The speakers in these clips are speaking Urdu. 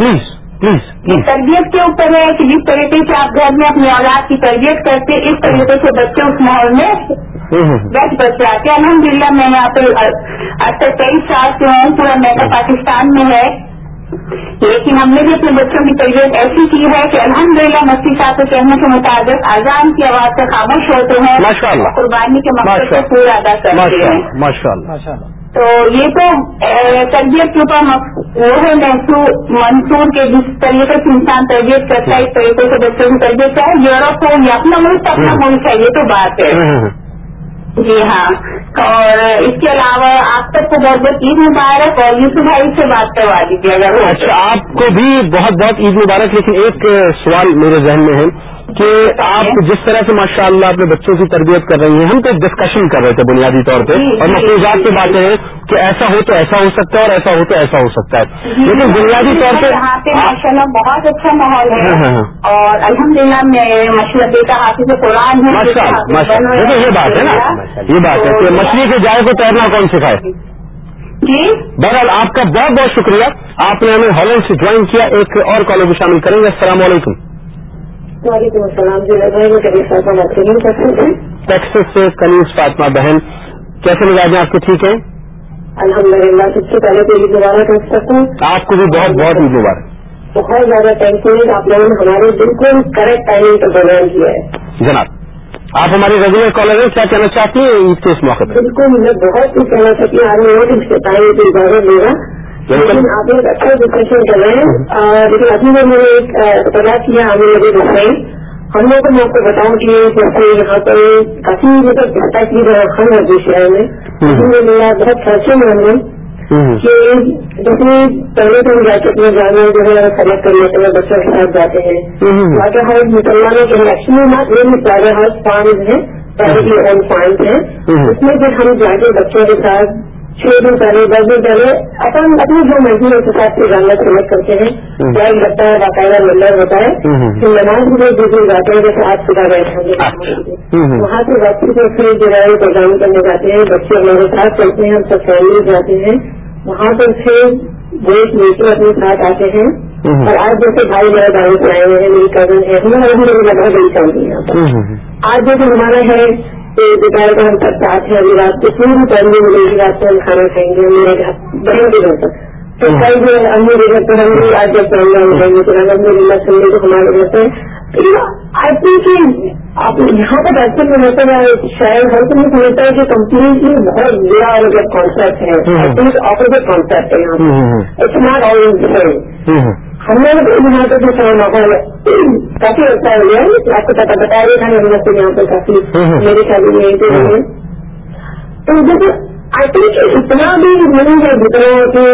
پلیز پلیز پلیز تربیت کے اوپر ہے کہ جس طریقے سے آپ گھر میں اپنی اولاد کی تربیت کرتے اس طریقے سے بچے اس ماحول میں بیٹھ بچ جاتے ہیں۔ الحمد للہ میں یہاں پہ آج تک کئی سال سے ہوں پورا میگا پاکستان میں ہے۔ لیکن ہم نے بھی اپنے بچوں کی تربیت ایسی کی ہے کہ الحمد للہ مسیح صاحب کے کہنے کے مطابق اذان کی آواز سے خاموش ہوتے ہیں قربانی کے مقصد کو اللہ پورا ادا کرتے ہیں۔ تو یہ تو تربیت کے اوپر وہ ہے محسوس منصور کے جس طریقے سے انسان تربیت کرتا ہے اس طریقے سے بچوں کی تربیت چاہے یورپ ہو یا اپنا ملک اپنا ملک ہے یہ تو بات ہے۔ جی ہاں۔ اور اس کے علاوہ آپ تک کو بہت بہت عید مبارک اور یوسف بھائی سے بات کروا دیجیے۔ اگر اچھا آپ کو بھی بہت بہت عید مبارک لیکن ایک سوال میرے ذہن میں ہے۔ کہ آپ جس طرح سے ماشاء اللہ اپنے بچوں کی تربیت کر رہی ہیں ہم تو ڈسکشن کر رہے تھے بنیادی طور پہ جی، اور جی، مفروضات کی جی، باتیں ہیں کہ ایسا ہو تو ایسا ہو سکتا ہے اور ایسا ہو تو ایسا ہو سکتا ہے۔ لیکن بنیادی طور پہ یہاں پہ ماشاء اللہ بہت اچھا ماحول ہاں، ہاں، ہے ہاں۔ اور الحمد للہ میں حافظ قرآن ہوں یہ بات ہے نا۔ یہ بات ہے کہ مچھلی کے جائے کو تیرنا کون سکھائے؟ جی؟ بہرحال آپ کا بہت بہت شکریہ۔ آپ نے ہمیں ہالینڈ سے جوائن کیا۔ ایک اور کالر کو شامل کریں گے۔ السلام علیکم۔ وعلیکم السلام جی میں ٹیکسس سے کنیز فاطمہ بہن کیسے مزاج ہیں؟ آپ کے ٹھیک ہیں؟ الحمد للہ سب سے پہلے تو یہ دوبارہ کر سکتا ہوں آپ کو بھی بہت بہت عید مبارک۔ بہت زیادہ تھینک یو آپ لوگوں نے ہمارے بالکل کریکٹ ٹائمنگ کا پروگرام کیا ہے۔ جناب آپ ہمارے ریگولر کالر ہیں کیا کہنا چاہتی ہیں عید کے اس موقع بالکل میں بہت کچھ کہنا چاہتی ہوں اور اس کے ٹائم کی اجازت دے گا۔ آپ ایک اچھا ڈسکشن کر رہے ہیں۔ لیکن ابھی میں نے ایک پتا کیا ہمیں لگے بتائیں ہم لوگ میں آپ کو بتاؤں کہ جیسے یہاں پر کافی مطلب گھٹا کی ہم ہے جس شہر میں الحمد للہ بہت خرچے میں ہم۔ نے کہ جیسے پہلے تو ہم جاتے اپنے جانور جو ہے سلیکٹ کر لیتے ہیں بچوں کے ساتھ جاتے ہیں۔ واٹر ہاؤس مسلمانوں کے actually not really water house farm ہے پہلے کی اون فارم ہے۔ اس میں پھر ہم جا کے بچوں کے ساتھ چھ دن پہلے دس دن پہلے اپن اپنی جو مرضی ہے اس حساب سے جانور سلیکٹ کرتے ہیں۔ بیگ لگتا ہے باقاعدہ نمبر ہوتا ہے۔ پھر نماز بھی دوسرے دن جاتے ہیں جیسے آج صبح ہیں وہاں سے واپسی کو پھر جو ہے پروگرام کرنے جاتے ہیں بچے ہمارے ساتھ چلتے ہیں ہم سب فیملی جاتے ہیں۔ وہاں پر پھر دیش کے اپنے ساتھ آتے ہیں۔ اور آج جیسے بھائی میرا گاڑی سے آئے ہیں میری کزن ہے بہت بڑی چلتی ہے یہاں پر آج جیسے ہمارا ہے کہ دوپہر کو ہم سب ساتھ ہیں۔ ابھی رات کو پوری فیملی ملے گی رات کو ہم کھانا کھائیں گے میرے گھر بہن کے گھر پر۔ تو کل جو ہے امی کے گھر پر ہم بھی آج جب پہنگا ہو جائیں گے۔ پھر الحمد للہ سنڈے کو ہمارے گھر پر۔ آئی تھنک آپ یہاں پر ایسے میں ہوتا ہے شاید ہر کوئی سمجھتا ہے کہ کمپنی بہت بڑا مطلب کانسیپٹ ہے۔ آئی تھنک آپوزٹ کانسیپٹ ہے یہاں اٹس ناٹ آل ہم لوگ یہاں پہ جو ہے ماحول کافی اچھا ہو گیا آپ کو پتا بتا رہے تھا ہم لوگ یہاں پہ کافی میری شادی میں تو جب آئی تھنک اتنا بھی نہیں ہے جتنا کہ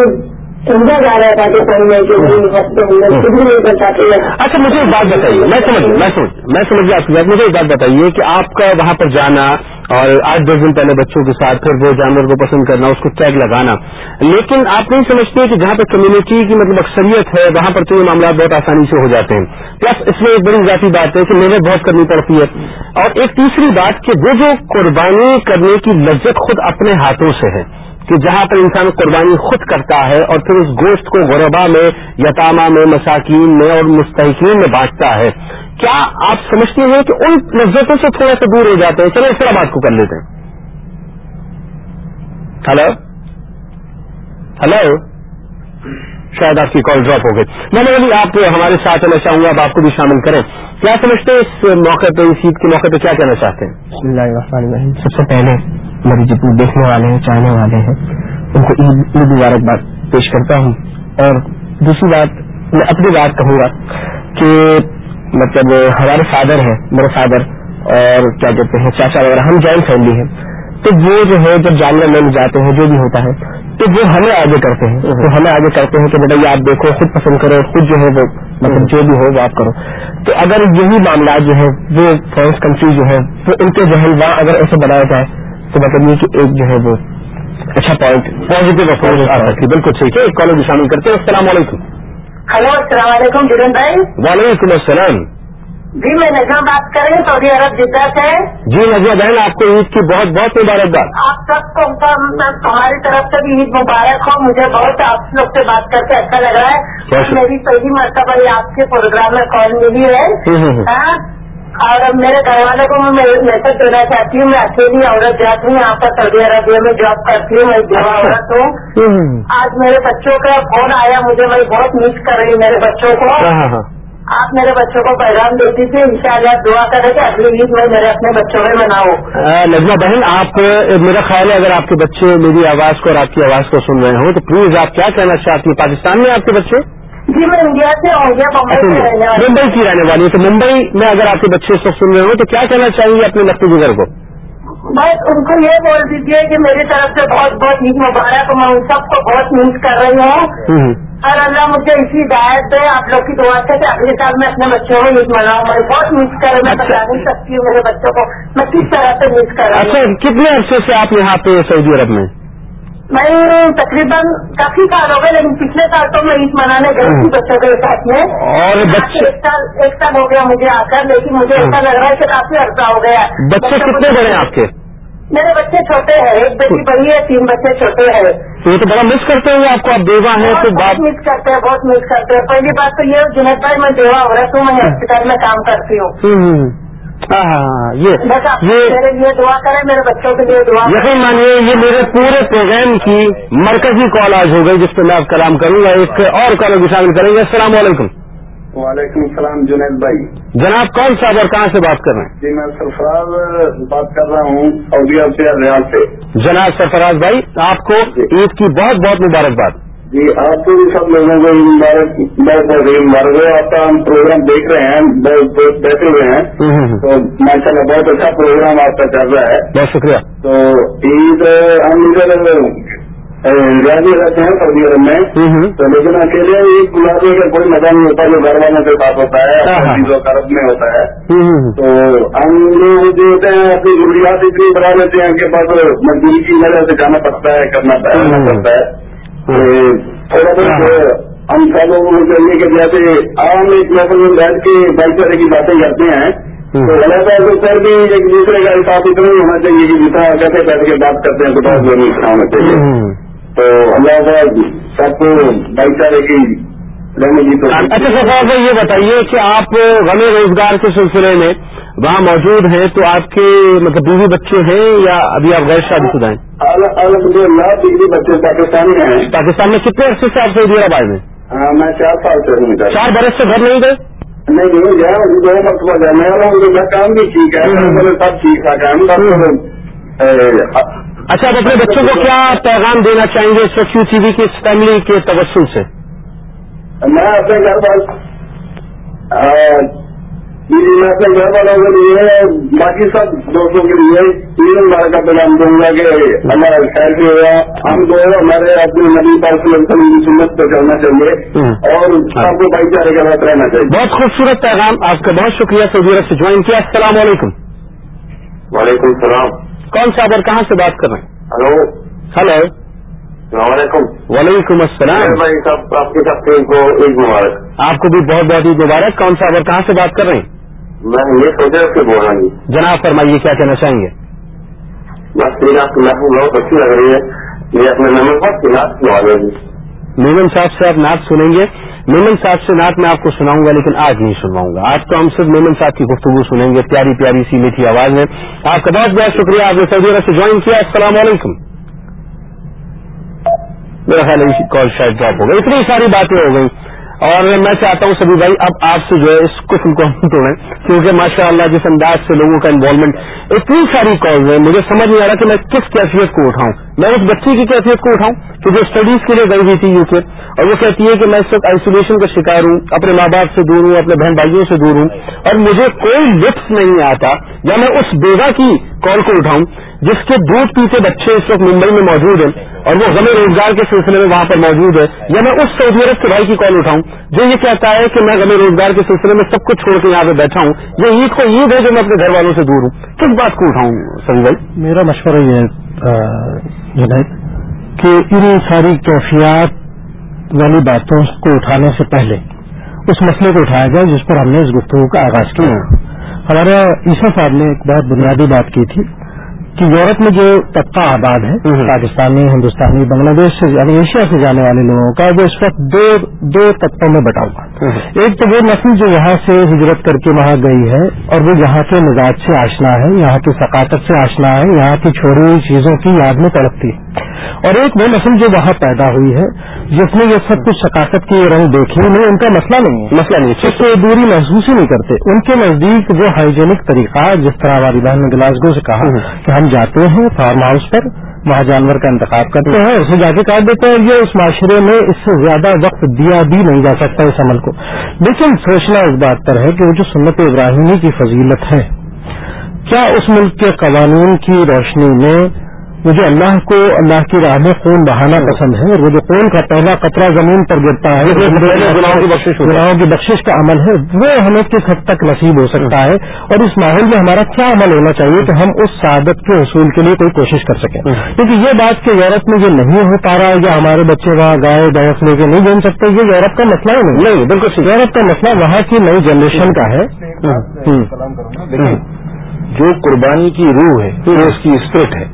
سمجھا جا رہا ہے پاکستان میں کہ کچھ نہیں کر پاتے اچھا مجھے ایک بات بتائیے میں سمجھ میں سمجھ میں سمجھ گیا آپ کی بات مجھے ایک بات بتائیے کہ آپ کا وہاں پر جانا اور آٹھ دس دن پہلے بچوں کے ساتھ پھر وہ جانور کو پسند کرنا، اس کو ٹیگ لگانا۔ لیکن آپ نہیں سمجھتے کہ جہاں پر کمیونٹی کی مطلب اکثریت ہے، وہاں پر تو یہ معاملات بہت آسانی سے ہو جاتے ہیں۔ پلس اس میں ایک بڑی ذاتی بات ہے کہ محنت بہت کرنی پڑتی ہے۔ اور ایک تیسری بات کہ وہ جو قربانی کرنے کی لذت خود اپنے ہاتھوں سے ہے، کہ جہاں پر انسان قربانی خود کرتا ہے اور پھر اس گوشت کو غربا میں، یتامہ میں، مساکین میں اور مستحقین میں بانٹتا ہے۔ کیا آپ سمجھتے ہیں کہ ان لذتوں سے تھوڑا سا دور ہو جاتے ہیں؟ چلو اس طرح بات کو کر لیتے ہیں۔ ہلو ہلو شاید آپ کی کال ڈراپ ہو گئی۔ میں نے ابھی آپ ہمارے ساتھ ہونا چاہوں گا اب آپ کو بھی شامل کریں۔ کیا سمجھتے ہیں اس موقع پہ، اس عید کے موقع پہ کیا کہنا چاہتے ہیں؟ بسم اللہ الرحمن الرحیم۔ سب سے پہلے میرے جتنے جی دیکھنے والے ہیں، چاہنے والے ہیں۔ ان کو عید عید مبارکباد پیش کرتا ہوں۔ اور دوسری بات، میں اپنی بات کہوں گا کہ مطلب ہمارے فادر ہیں، میرے فادر اور کیا کہتے ہیں، چاچا وغیرہ، ہم جوائنٹ فیملی ہیں۔ تو وہ جو ہے، جب جانور لینے جاتے ہیں، جو بھی ہوتا ہے، تو وہ ہمیں آگے کرتے ہیں۔ تو ہمیں آگے کرتے ہیں کہ بیٹا، یہ آپ دیکھو، خود پسند کرو، خود جو ہے وہ مطلب جو بھی ہو وہ آپ کرو۔ تو اگر یہی معاملات جو ہے، وہ فورس کنٹری جو ہے وہ ان کے ذہن وہاں اگر ایسے بنایا جائے، تو مطلب یہ کہ ایک جو ہے وہ اچھا پوائنٹ پازیٹو بالکل ٹھیک ہے، ایک کالر بھی شامل کرتے ہیں۔ السلام علیکم۔ ہلو السلام علیکم جگن بھائی۔ وعلیکم السلام۔ جی میں نجم بات کر رہی ہوں سعودی عرب جدہ سے جی نجمہ بہن آپ کو عید کی بہت بہت مبارکباد۔ آپ سب کو ہماری طرف سے بھی عید مبارک ہو مجھے بہت آپ لوگ سے بات کر کے اچھا لگ رہا ہے۔ میری پہلی مرتبہ آپ کے پروگرام میں کال ملی ہے۔ اور اب میرے گھر والے کو میں میسج دینا چاہتی ہوں میں اکیلی عورت جاتی ہوں یہاں پر سعودی عربیہ میں جاب کرتی ہوں میں جوا عورت ہوں۔ آج میرے بچوں کا فون آیا مجھے میں بہت مس کر رہی میرے بچوں کو۔ ہاں ہاں ہاں۔ آپ میرے بچوں کو پیغام دیتی تھی انشاءاللہ دعا کریں کہ اگلی عید میں میرے اپنے بچوں میں مناؤں۔ آ، نجمہ بہن آپ میرا خیال ہے اگر آپ کے بچے میری آواز کو اور آپ کی آواز کو سن رہے ہوں تو پلیز آپ کیا کہنا چاہتی ہیں؟ پاکستان میں آپ کے بچے؟ جی۔ میں انڈیا سے ہوں۔ ممبئی کی رہنے والی ہے تو ممبئی میں اگر آپ کے بچے اس وقت سن رہے ہوں تو کیا کہنا چاہیں گے اپنے لگتے گزر کو؟ بس ان کو یہ بول دیجیے کہ میری طرف سے بہت بہت عید مبارک میں ان سب کو بہت مس کر رہی ہوں۔ اور اللہ مجھے اسی ہدایت دے۔ آپ لوگ کی دعا سے کہ اگلے سال میں اپنے بچوں کو عید مناؤں۔ میں بہت مس کر رہی ہوں۔ میں اچھا۔ بتا نہیں سکتی ہوں میرے بچوں کو۔ میں کس طرح سے مس کر اچھا ہوں؟ کتنے عرصے سے آپ یہاں پہ سعودی عرب میں؟ میں تقریباً کافی سال ہو گئے لیکن پچھلے سال تو میں عید منانے گئی تھی بچوں کے ساتھ میں۔ اور بچے؟ ایک سال ایک سال ہو گیا مجھے آ کر لیکن مجھے ایسا لگ رہا ہے کہ کافی عرصہ ہو گیا۔ بچے کتنے بڑے ہیں آپ کے؟ میرے بچے چھوٹے ہیں ایک بیٹی بڑی ہے تین بچے چھوٹے ہیں۔ یہ تو بڑا مس کرتے ہوں آپ کو آپ بیوہ ہیں تو بہت مس کرتے ہیں بہت مس کرتے ہیں۔ پہلی بات تو یہ جنید بھائی میں دیوا عورت ہوں میں ہاسپٹل میں کام کرتی ہوں۔ ہاں ہاں ہاں یہ یہ میرے لیے دعا کریں میرے بچوں کے لیے دعا کریں۔ یقین مانیے یہ میرے پورے پروگرام کی مرکزی کال آج ہو گئی جس پہ میں آپ کلام کروں گا ایک اور کالوں کو شامل کریں گے۔ السلام علیکم۔ وعلیکم السلام جنید بھائی۔ جناب کون صاحب اور کہاں سے بات کر رہے جی میں سرفراز بات کر رہا ہوں سعودی عرب سے ریاض سے۔ ہیں جناب سرفراز بھائی آپ کو عید کی بہت بہت مبارکباد۔ جی آپ کو بھی سب لوگوں کو بہت بہت عید مبارک ہو آپ کا ہم پروگرام دیکھ رہے ہیں بہت بہت بیٹھے ہوئے ہیں۔ تو ماشاء اللہ بہت اچھا پروگرام آپ کا چل رہا ہے بہت شکریہ تو عید ہم ادھر ریاض میں رہتے ہیں سعودی عرب میں۔ تو لیکن اکیلے عید گلانے کا کوئی مزہ نہیں ہوتا جو گھر والوں کے ساتھ ہوتا ہے ہاں، ہاں۔ و کرب میں ہوتا ہے۔ تو ہم لوگ جو ہوتے ہیں اپنی ضروریات اتنی بڑھا لیتے ہیں کہ بس مزدوری کی وجہ سے جانا پڑتا ہے کرنا پڑتا ہے تھوڑا بہت ہم سب لوگوں کو چاہیے کہ جیسے عام ایک لوگوں میں بیٹھ کے بھائی چارے کی باتیں کرتے ہیں تو غلط ہے تو سر بھی ایک دوسرے کا حساب اتنا ہی ہونا چاہیے کہ جتنا کیسے بیٹھ کے بات کرتے ہیں تو بہت ضروری ہونا چاہیے ہوں۔ تو اللہ سب کو بھائی چارے کی اچھا سرفراز بھائی یہ بتائیے کہ آپ غم روزگار کے سلسلے میں وہاں موجود ہیں تو آپ کے مطلب بیوی بچے ہیں یا ابھی آپ غیر شادی شدہ ہیں؟ الحمد للہ ڈگری بچے پاکستانی ہیں۔ پاکستان میں کتنے عرصے سے آپ سعودی آئے ہیں؟ ہاں، میں چار سال سے ہوں۔ چار برس سے گھر نہیں گئے؟ نہیں نہیں گیا مجھے دو مرتبہ میں میرا کام بھی ٹھیک ہے۔ ہوں۔ میرا سب ٹھیک ٹھاک ہے۔ اچھا آپ اپنے بچوں کو کیا پیغام دینا چاہیں گے اس وقت ٹی وی کی اس فیملی کے توسل سے؟ میں اپنے گھر وال آ، جی، میں اپنے گھر والوں کے لیے باقی سب دوستوں کے لیے تین بار کا پیغام دوں گا کہ ہمارا خیر بھی ہوگا ہم جو ہے ہمارے اپنے نبی کی سنت پہ چلنا چاہیے۔ اور سب کو بھائی چارے کے ساتھ رہنا چاہیے۔ بہت خوبصورت پیغام آپ کا بہت شکریہ سعودی عرب سے جوائن کیا۔ السلام علیکم۔ وعلیکم السلام۔ کون صاحب اور کہاں سے بات کر رہے ہیں؟ ہلو۔ ہلو۔ السلام علیکم. وعلیکم السلام. بھائی صاحب آپ کی سب کو ایک مبارک. آپ کو بھی بہت بہت عید مبارک. کون صاحب اور کہاں سے بات کر رہے ہیں؟ میں یہ سوچا کہ بول رہا ہوں. جناب فرمائیے کیا کہنا چاہیں گے؟ بس میری آپ کی محفوظ بہت اچھی لگ رہی ہے. اپنے نمبر پر کلاس میمن صاحب سے آپ نعت سنیں گے. میمن صاحب سے نعت میں آپ کو سناؤں گا لیکن آج نہیں سنواؤں گا. آج تو ہم صرف میمن صاحب کی گفتگو سنیں گے. پیاری پیاری سی میٹھی آواز میں. آپ کا بہت بہت شکریہ. آپ نے سعودی عرب سے جوائن کیا. السلام علیکم. میرا خیال ہے کال شاید ڈراپ ہو گئی۔ اتنی ساری باتیں ہو گئی۔ اور میں چاہتا ہوں سبھی بھائی اب آپ سے جو ہے اس قسم کو ہم توڑیں۔ کیونکہ ماشاء اللہ جس انداز سے لوگوں کا انوالومنٹ اتنی ساری کالز ہیں، مجھے سمجھ نہیں آ رہا کہ میں کس کیفیت کو اٹھاؤں۔ میں اس بچی کی کیفیت کو اٹھاؤں کہ جو اسٹڈیز کے لیے گئی ہوئی تھی یو کے، اور وہ کہتی ہے کہ میں اس وقت آئسولیشن کا شکار ہوں، اپنے ماں باپ سے دور ہوں، اپنے بہن بھائیوں سے دور ہوں، اور مجھے کوئی لطف نہیں آتا یا میں اس بیگا کی کال کو اٹھاؤں جس کے دودھ پیتے بچے اس وقت ممبئی میں موجود ہیں، اور وہ غم روزگار کے سلسلے میں وہاں پر موجود ہے یا میں اس سعودی عرب کے بھائی کی کال اٹھاؤں جو یہ کہتا ہے کہ میں غم روزگار کے سلسلے میں سب کچھ چھوڑ کے یہاں پہ بیٹھا ہوں، یہ عید کو عید ہے جو میں اپنے گھر والوں سے دور ہوں۔ کس بات کو اٹھاؤں سبھی بھائی میرا مشورہ یہ ہے جنید کہ ان ساری کیفیات والی باتوں کو اٹھانے سے پہلے اس مسئلے کو اٹھایا جائے جس پر ہم نے اس گفتگو کا آغاز کیا۔ ہمارا عیسا صاحب نے ایک بہت بنیادی بات کی تھی۔ کہ یورپ میں جو طبقہ آباد ہے پاکستانی ہندوستانی بنگلہ دیش سے یعنی ایشیا سے جانے والے لوگوں کا وہ اس وقت دو دو طبقوں میں بٹا ہوا ایک تو وہ نسل جو یہاں سے ہجرت کر کے وہاں گئی ہے اور وہ یہاں کے مزاج سے آشنا ہے یہاں کی ثقافت سے آشنا ہے یہاں کی چھوڑی ہوئی چیزوں کی یاد میں تڑپتی ہے۔ اور ایک وہ نسل جو وہاں پیدا ہوئی ہے جس نے یہ سب کچھ ثقافت کی رنگ دیکھی نہیں ان کا مسئلہ نہیں ہے۔ مسئلہ نہیں اس سے دوری محسوس ہی نہیں کرتے۔ ان کے نزدیک وہ ہائیجینک طریقہ جس طرح ہماری بہن نے گلاسگو سے کہا کہ ہم جاتے ہیں فارم ہاؤس پر، وہاں جانور کا انتخاب کرتے ہیں اسے جا کے کاٹ دیتے ہیں، یہ اس معاشرے میں اس سے زیادہ وقت دیا بھی نہیں جا سکتا اس عمل کو۔ لیکن سوچنا اس بات پر ہے کہ وہ جو سنت ابراہیمی کی فضیلت ہے، کیا اس ملک کے قوانین کی روشنی میں مجھے اللہ کو اللہ کی راہ میں خون بہانا پسند ہے اور وہ جو خون کا پہلا قطرہ زمین پر گرتا ہے گناہوں کی بخشش کا عمل ہے وہ ہمیں کس حد تک نصیب ہو سکتا ہے؟ اور اس ماحول میں ہمارا کیا عمل ہونا چاہیے کہ ہم اس سعادت کے حصول کے لیے کوئی کوشش کر سکیں؟ کیونکہ یہ بات کہ یورپ میں یہ نہیں ہو پا رہا یا ہمارے بچے وہاں گائے بھینس لے کے نہیں جان سکتے یہ یورپ کا مسئلہ ہی نہیں بالکل یورپ کا مسئلہ وہاں کی نئی جنریشن کا ہے۔ دیکھیں جو قربانی کی روح ہے وہ اس کی اسپرٹ ہے۔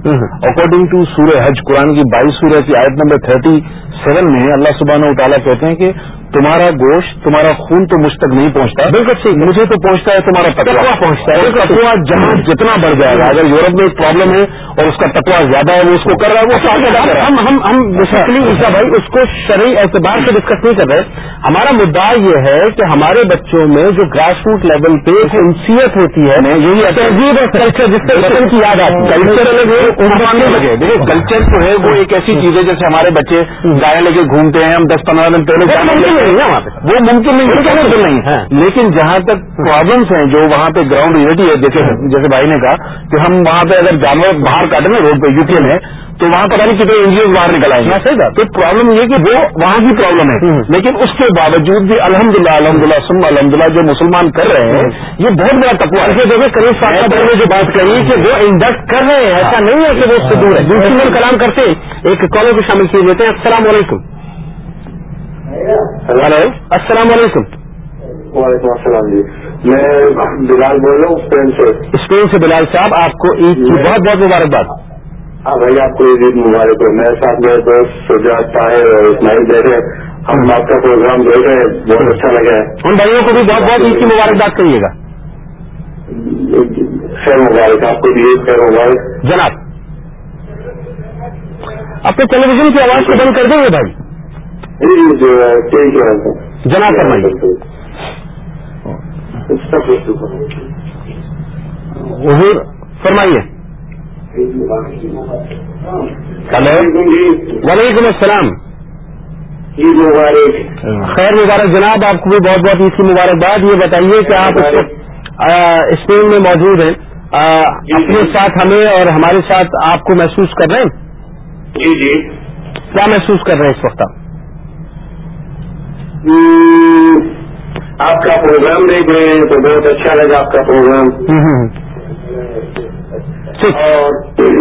اکارڈنگ ٹو سورہ حج قرآن کی بائیس سورہ کی آیت نمبر تھرٹی سیون میں اللہ سبحانہ و تعالیٰ کہتے ہیں کہ تمہارا گوشت تمہارا خون تو مجھ تک نہیں پہنچتا۔ بالکل ٹھیک۔ مجھے تو پہنچتا ہے تمہارا تکوا پہنچتا ہے۔ تکوا جہاں جتنا بڑھ جائے گا۔ اگر یورپ میں ایک پرابلم ہے اور اس کا تکوا زیادہ ہے وہ اس کو کر رہا ہے وہ ہم ہم ہم بیسیکلی عیسا بھائی اس کو شرعی اعتبار سے ڈسکس نہیں کر رہے۔ ہمارا مدعا یہ ہے کہ ہمارے بچوں میں جو گراس روٹ لیول پہ انسیت ہوتی ہے یہی تہذیب اور کلچر جس سے وطن کی یاد آتی ہے۔ کلچر الگ ہے لگے دیکھیں کلچر جو ہے وہ ایک ایسی چیز ہے جیسے ہمارے بچے گائے لے کے گھومتے ہیں ہم دس پندرہ دن پہلے ممکن نہیں ہے وہاں پہ۔ وہ ممکن نہیں ہے ممکن نہیں ہے۔ لیکن جہاں تک پرابلمس ہیں جو وہاں پہ گراؤنڈ ریئلٹی ہے جیسے جیسے بھائی نے کہا کہ ہم وہاں پہ اگر جانور باہر کاٹیں گے روڈ پہ یو پی میں تو وہاں پتہ نہیں کتنے انجینئر باہر نکل گے۔ صحیح بات۔ تو پرابلم یہ کہ وہ وہاں کی پرابلم ہے۔ لیکن اس کے باوجود بھی الحمد للہ الحمد للہ سم الحمد للہ جو مسلمان کر رہے ہیں یہ بہت بڑا تقوا ہے۔ دیکھیں قریب صاحب نے جو بات کہی کہ وہ انڈکٹ کر رہے ہیں۔ ایسا نہیں ہے کہ وہ اس سے دور ہے۔ دوسری کلام کرتے ایک کالر کو شامل کیے دیتے ہیں۔ السلام علیکم۔ ہلو السلام علیکم وعلیکم السلام جی۔ میں بلال بول رہا ہوں اسپین سے۔ اسپین سے بلال صاحب آپ کو عید کی بہت بہت مبارکباد۔ ہاں بھائی آپ کو عید مبارک ہو۔ میرے ساتھ میرے دوست سجاد طاہر اور اسماعیل بیٹھے ہم آپ کا پروگرام دیکھ رہے ہیں بہت اچھا لگا ہے۔ ان بھائیوں کو بھی بہت بہت عید کی مبارکباد کریے گا۔ خیر مبارک آپ کو بھی عید خیر مبارک۔ جناب اپنے ٹیلی ویژن کی آواز کو بند کر دیں گے بھائی جی جو ہے ٹھیک ہے جناب فرمائیے۔ حضور فرمائیے۔ ہلو۔ وعلیکم السلام۔ عید مبارک خیر مبارک جناب آپ کو بھی بہت بہت عید کی مبارکباد۔ یہ بتائیے کہ آپ اسپین میں موجود ہیں۔ اپنے ساتھ ہمیں اور ہمارے ساتھ آپ کو محسوس کر رہے ہیں؟ جی جی۔ کیا محسوس کر رہے ہیں اس وقت آپ؟ آپ کا پروگرام دیکھ رہے ہیں تو بہت اچھا لگا آپ کا پروگرام اور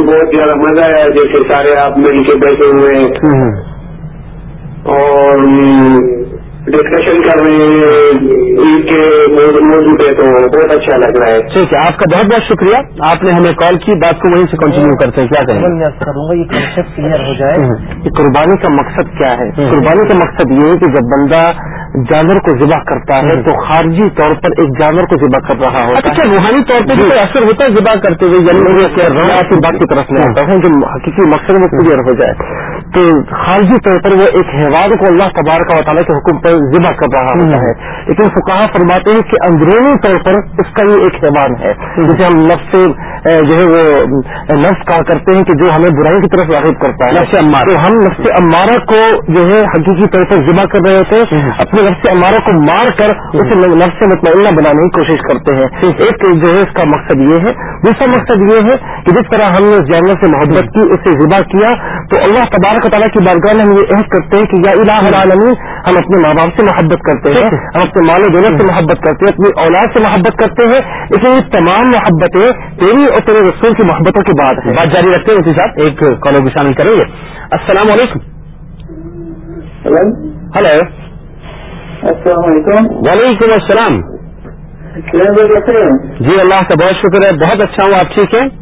بہت زیادہ مزہ آیا جیسے سارے آپ مل کے بیٹھے ہوئے ہیں اور ڈسکشن کر رہے ہیں عید کے موضوع پہ تو بہت اچھا لگ رہا ہے۔ ٹھیک ہے آپ کا بہت بہت شکریہ۔ آپ نے ہمیں کال کی بات کو وہیں سے کنٹینیو کرتے ہیں کیا میں عرض کروں گا یہ کنسپٹ کلیئر ہو جائے۔ کہ قربانی کا مقصد کیا ہے؟ قربانی کا مقصد یہ ہے کہ جب بندہ جانور کو ذبح کرتا ہے تو خارجی طور پر ایک جانور کو ذبح کر رہا ہوتا ہے۔ اچھا روحانی طور پر بھی کوئی اثر ہوتا ہے ذبح کرتے ہوئے یعنی کی بات کی طرف میں آتا۔ ہوں جو حقیقی مقصد وہ کلیئر ہو جائے۔ تو خارجی طور پر وہ ایک حیوان کو اللہ تبارک و تعالیٰ کے حکم پر ذبح کر رہا ہوتا ہے۔ لیکن فقاہ فرماتے ہیں کہ اندرونی طور پر اس کا یہ ایک حیوان ہے۔ جسے ہم نفس اے، جو ہے وہ نفس کہا کرتے ہیں کہ جو ہمیں برائی کی طرف راغب کرتا ہے۔ تو ہم نفس امارہ کو جو ہے حقیقی طور پر ذبح کر رہے ہوتے ہیں۔ اپنے نفس امارہ کو مار کر اسے نفس مطمئنہ بنانے کی کوشش کرتے ہیں۔ ایک جو ہے اس کا مقصد یہ ہے۔ دوسرا مقصد یہ ہے کہ جس طرح ہم نے اس جانور سے محبت کی اسے ذبح کیا تو اللہ تبارک و تعالیٰ کی بارگاہ میں ہم یہ عہد کرتے ہیں کہ یا الہ العالمین ہم اپنے ماں باپ سے محبت کرتے ہیں ہم اپنے مال و دولت سے محبت کرتے ہیں اپنی اولاد سے محبت کرتے ہیں اس لیے تمام محبتیں تیری اور تیرے رسول کی محبتوں کی بات ہے۔ بات جاری رکھتے ہیں اسی صاحب ایک کالر بھی شامل کریں گے۔ السلام علیکم۔ ہلو۔ السلام علیکم۔ وعلیکم السلام۔ جی اللہ کا بہت شکر ہے بہت اچھا ہوں آپ ٹھیک ہیں؟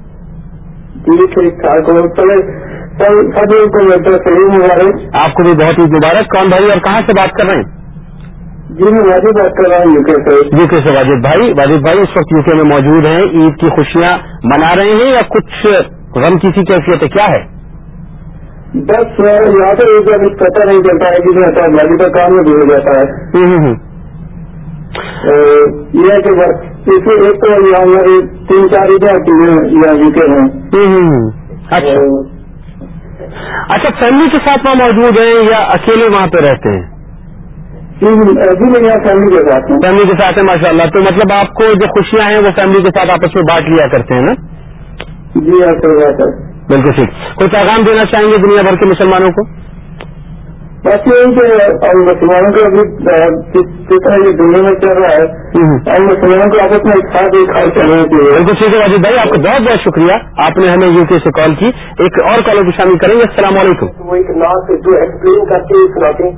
آپ کو بھی بہت عید مبارک. کون بھائی اور کہاں سے بات کر رہے ہیں؟ جی میں واجب بات کر رہا ہوں یو کے سے۔ یو کے سے واجد بھائی. واجد بھائی اس وقت یو کے میں موجود ہیں عید کی خوشیاں منا رہے ہیں یا کچھ غم کی سی کیفیت کیا ہے؟ بس یہاں سے ایک ابھی پتہ نہیں چلتا ہے کہ ہوتا ہے کا کام میں بھی ہو جاتا ہے۔ یہ ہے کہ بس اسی ایک تو یہاں ہماری تین چار آتی ہیں یہاں یو کے میں۔ اچھا۔ اچھا فیملی کے ساتھ وہاں موجود ہیں یا اکیلے وہاں پہ رہتے ہیں؟ فیملی کے ساتھ ہوں فیملی کے ساتھ ہیں ماشاء اللہ تو مطلب آپ کو جو خوشیاں ہیں وہ فیملی کے ساتھ آپس میں بانٹ لیا کرتے ہیں نا؟ جی بالکل ٹھیک۔ کوئی پیغام دینا چاہیں گے دنیا بھر کے مسلمانوں کو؟ بس یہی کہ اور مسلمانوں کو ابھی طرح یہ دنیا میں چل رہا ہے اور مسلمانوں کو آپس میں ایک ساتھ ایک ہاتھ چلنا چاہیے بالکل ٹھیک ہے واجد بھائی آپ کا بہت بہت شکریہ۔ آپ نے ہمیں یو کے سے کال کی۔ ایک اور کالر کو شامل کریں گے۔ السلام علیکم۔ وہ ایک ناٹ جو ایکسپلین کر کے سناتے ہیں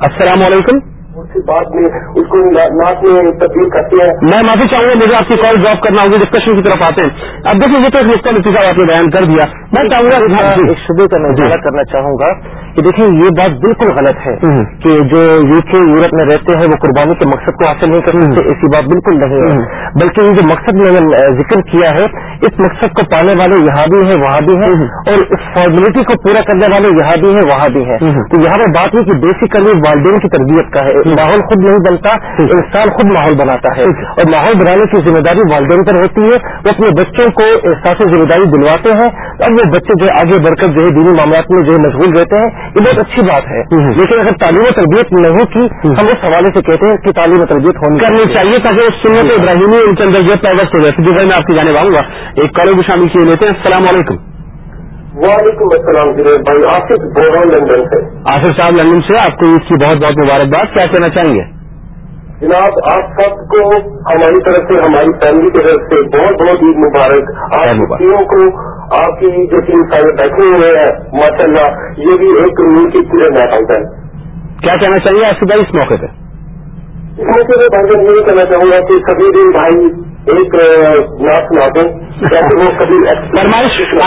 السلام علیکم۔ بعد میں اس کو میں تبدیل کرتے ہیں۔ میں معافی چاہوں گا مجھے آپ کی کال ڈراپ کرنا ہوگی ڈسکشن کی طرف آتے ہیں۔ اب دیکھیں یہ تو ایک نقطہ نتیجہ آپ نے بیان کر دیا۔ میں چاہوں گا جی۔ ایک شبے کا میں اضافہ کرنا چاہوں گا کہ دیکھیں یہ بات بالکل غلط ہے۔ کہ جو یو کے یورپ میں رہتے ہیں وہ قربانی کے مقصد کو حاصل نہیں کر سکتے ایسی بات بالکل نہیں ہے۔ بلکہ یہ جو مقصد میں نے ذکر کیا ہے اس مقصد کو پانے والے یہاں بھی ہیں وہاں بھی ہیں۔ اور اس فارملٹی کو پورا کرنے والے یہاں بھی ہیں وہاں بھی ہیں۔ تو یہاں پر بات یہ کہ بیسیکلی والدین کی تربیت کا ہے۔ ماحول خود نہیں بنتا انسان خود ماحول بناتا ہے۔ اور ماحول بنانے کی ذمہ داری والدین پر ہوتی ہے۔ وہ اپنے بچوں کو احساس ذمہ داری دلواتے ہیں۔ اور وہ بچے جو ہے آگے بڑھ کر جو ہے دینی معاملات میں جو ہے مشغول رہتے ہیں یہ بہت اچھی بات ہے۔ لیکن اگر تعلیم و تربیت نہیں کی ہم اس حوالے سے کہتے ہیں کہ تعلیم و تربیت ہونی کرنی چاہیے۔ تاکہ اس سنت ابراہیمی ان کے اندر جو پیوست ہو جائے۔ میں آپ کی جانب آؤں گا۔ ایک کالر کو شامل کیے لیتے ہیں۔ السلام علیکم۔ وعلیکم السلام جنید بھائی رہا ہوں لندن سے۔ آصف صاحب لندن سے آپ کو اس کی بہت بہت مبارکباد۔ کیا کہنا چاہیں گے؟ جناب آپ سب کو ہماری طرف سے ہماری فیملی کی طرف سے بہت بہت عید مبارک۔ آپ۔ بچیوں کو آپ کی جو تین سارے بیٹھے ہوئے ہیں ماشاء اللہ یہ بھی ایک روم کی پورے محفوظ ہے کیا کہنا چاہیے آصف بھائی اس موقع پہ؟ اس میں سے میں بھائی جان یہی کہنا چاہوں گا کہ سبھی دن بھائی ایک دیں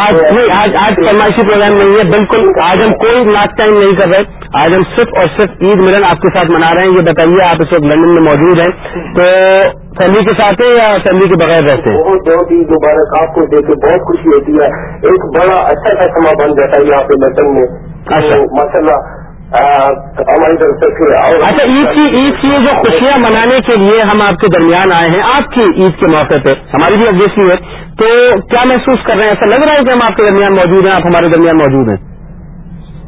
آج نہیں آج آج فرمائشی پروگرام نہیں ہے بالکل آج ہم کوئی ناچ ٹائم نہیں کر رہے۔ آج ہم صرف اور صرف عید ملن آپ کے ساتھ منا رہے ہیں یہ بتائیے آپ اس وقت لندن میں موجود ہیں۔ تو فیملی کے ساتھ ہیں یا فیملی کے بغیر رہتے ہیں؟ بہت بہت عید مبارک آپ کو دیکھ کے بہت خوشی ہوتی ہے۔ ایک بڑا اچھا سا سما بن جاتا ہے یہاں پہ لندن میں۔ اچھا۔ ماشاء اللہ ہماری طرف سے اچھا عید کی عید کی جو خوشیاں منانے کے لیے ہم آپ کے درمیان آئے ہیں آپ کی عید کے موقع پہ ہماری بھی ابجیسی ہے تو کیا محسوس کر رہے ہیں؟ ایسا لگ رہا ہے کہ ہم آپ کے درمیان موجود ہیں آپ ہمارے درمیان موجود ہیں؟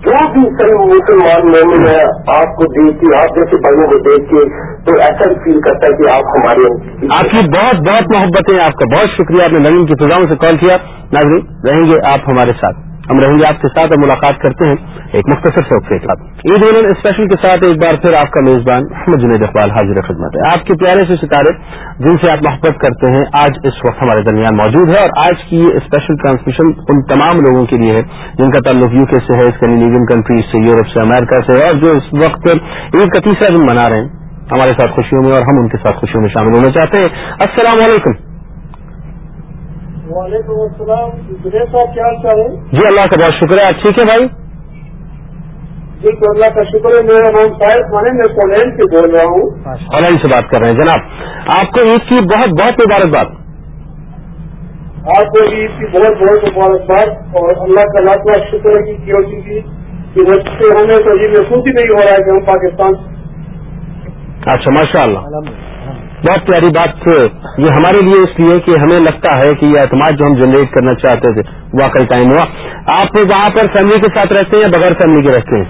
جو بھی صحیح مسلمان مومن ہے آپ کو دیکھ کے آپ جیسے بڑوں کو دیکھ کے تو ایسا فیل کرتا ہے کہ آپ ہمارے آپ کی بہت بہت محبتیں آپ کا بہت شکریہ آپ نے لندن کی فضاؤں سے کال کیا۔ ناظرین رہیں گے آپ ہمارے ساتھ۔ ہم رہیں گے آپ کے ساتھ اور ملاقات کرتے ہیں ایک مختصر سے کے ساتھ عید ملن اسپیشل کے ساتھ ایک بار پھر آپ کا میزبان محمد جنید اقبال حاضر خدمت ہے۔ آپ کے پیارے سے ستارے، جن سے آپ محبت کرتے ہیں، آج اس وقت ہمارے درمیان موجود ہے اور آج کی یہ اسپیشل ٹرانسمیشن ان تمام لوگوں کے لیے ہے، جن کا تعلق یو کے سے ہے اسکینڈینیوین کنٹریز سے یورپ سے امریکہ سے، اور جو اس وقت عید کا تیسرا دن منا رہے ہیں۔ ہمارے ساتھ خوشیوں میں اور ہم ان کے ساتھ خوشیوں میں شامل ہونا چاہتے ہیں۔ السلام علیکم۔ وعلیکم السلام. جنید صاحب کیا حال چال ہے؟ جی اللہ کا بہت شکر ہے آپ ٹھیک ہے بھائی؟ جی تو اللہ کا شکر ہے. میرا نام طاہر مانے میں پولینڈ سے بول رہا ہوں. لائن سے بات کر رہے ہیں۔ جناب آپ کو عید کی بہت بہت مبارکباد۔ آپ کو بھی اس کی بہت بہت مبارکباد اور اللہ کا لاکھ لاکھ شکر ہے کہ ہوتی تھی کہ وقت سے ہمیں تو یہ محسوس ہی نہیں ہو رہا ہے کہ ہم پاکستان اچھا ماشاء اللہ بہت پیاری بات یہ ہمارے لیے اس لیے کہ ہمیں لگتا ہے کہ یہ اعتماد جو ہم جنریٹ کرنا چاہتے تھے واقعی ٹائم ہوا۔ آپ وہاں پر فیملی کے ساتھ رہتے ہیں یا بغیر فیملی کے رہتے ہیں؟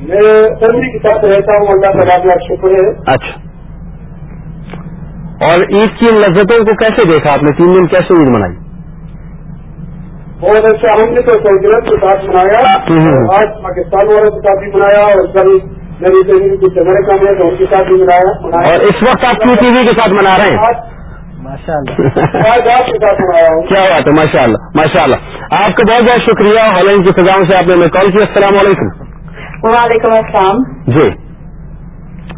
میں فیملی کے ساتھ رہتا ہوں اللہ کا لاکھ شکر ہے۔ اچھا۔ اور عید کی ان لذتوں کو کیسے دیکھا آپ نے؟ تین دن کیسے عید منائی؟ بہت اچھا ہم نے تو سہولت کے ساتھ منایا۔ آج پاکستان والوں کے ساتھ بھی منایا اور کل میری فیملی کچھ امریکہ میں تو ان کے ساتھ بھی منایا اور اس وقت آپ کیو ٹی وی کے ساتھ منا رہے ہیں؟ ہوں۔ کیا بات ہے ماشاء اللہ ماشاء اللہ آپ کا بہت بہت شکریہ ہالینڈ کی فضاؤں سے آپ نے ہمیں کال کیا السلام علیکم۔ وعلیکم السلام۔ جی۔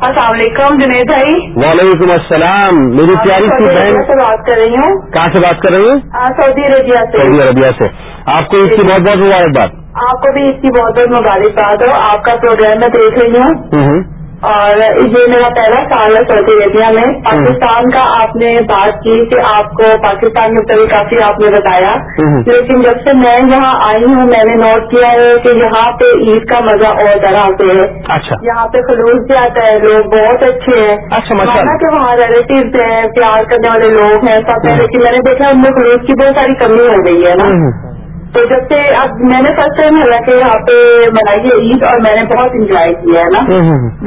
السلام علیکم جنید بھائی۔ وعلیکم السلام۔ میری پیاری سی بہن۔ سے بات کر رہی ہوں۔ کہاں سے بات کر رہی ہیں؟ آ، سعودی عربیہ سے۔ سعودی عربیہ سے۔ آپ کو اس کی بہت بہت مبارکباد۔ آپ کو بھی اس کی بہت بہت مبارکباد ہو۔ آپ کا پروگرام میں دیکھ رہی ہوں۔ اور یہ میرا پہلا سال ہے سعودی عربیہ میں۔ پاکستان کا آپ نے بات کی کہ آپ کو پاکستان میں کبھی کافی آپ نے بتایا۔ لیکن جب سے میں یہاں آئی ہوں میں نے نوٹ کیا ہے کہ یہاں پہ عید کا مزہ اور طرح سے ہے یہاں پہ خلوص بھی آتا ہے لوگ بہت اچھے ہیں۔ اچھا،۔ مانا کہ وہاں ریلیٹیوز ہیں پیار کرنے والے لوگ ہیں سب ہیں لیکن میں نے دیکھا ان میں خلوص کی بہت ساری کمی ہو گئی ہے نا۔ تو جب سے اب میں نے فرسٹ ٹائم حالانکہ یہاں پہ منائی ہے عید اور میں نے بہت انجوائے کیا ہے نا؟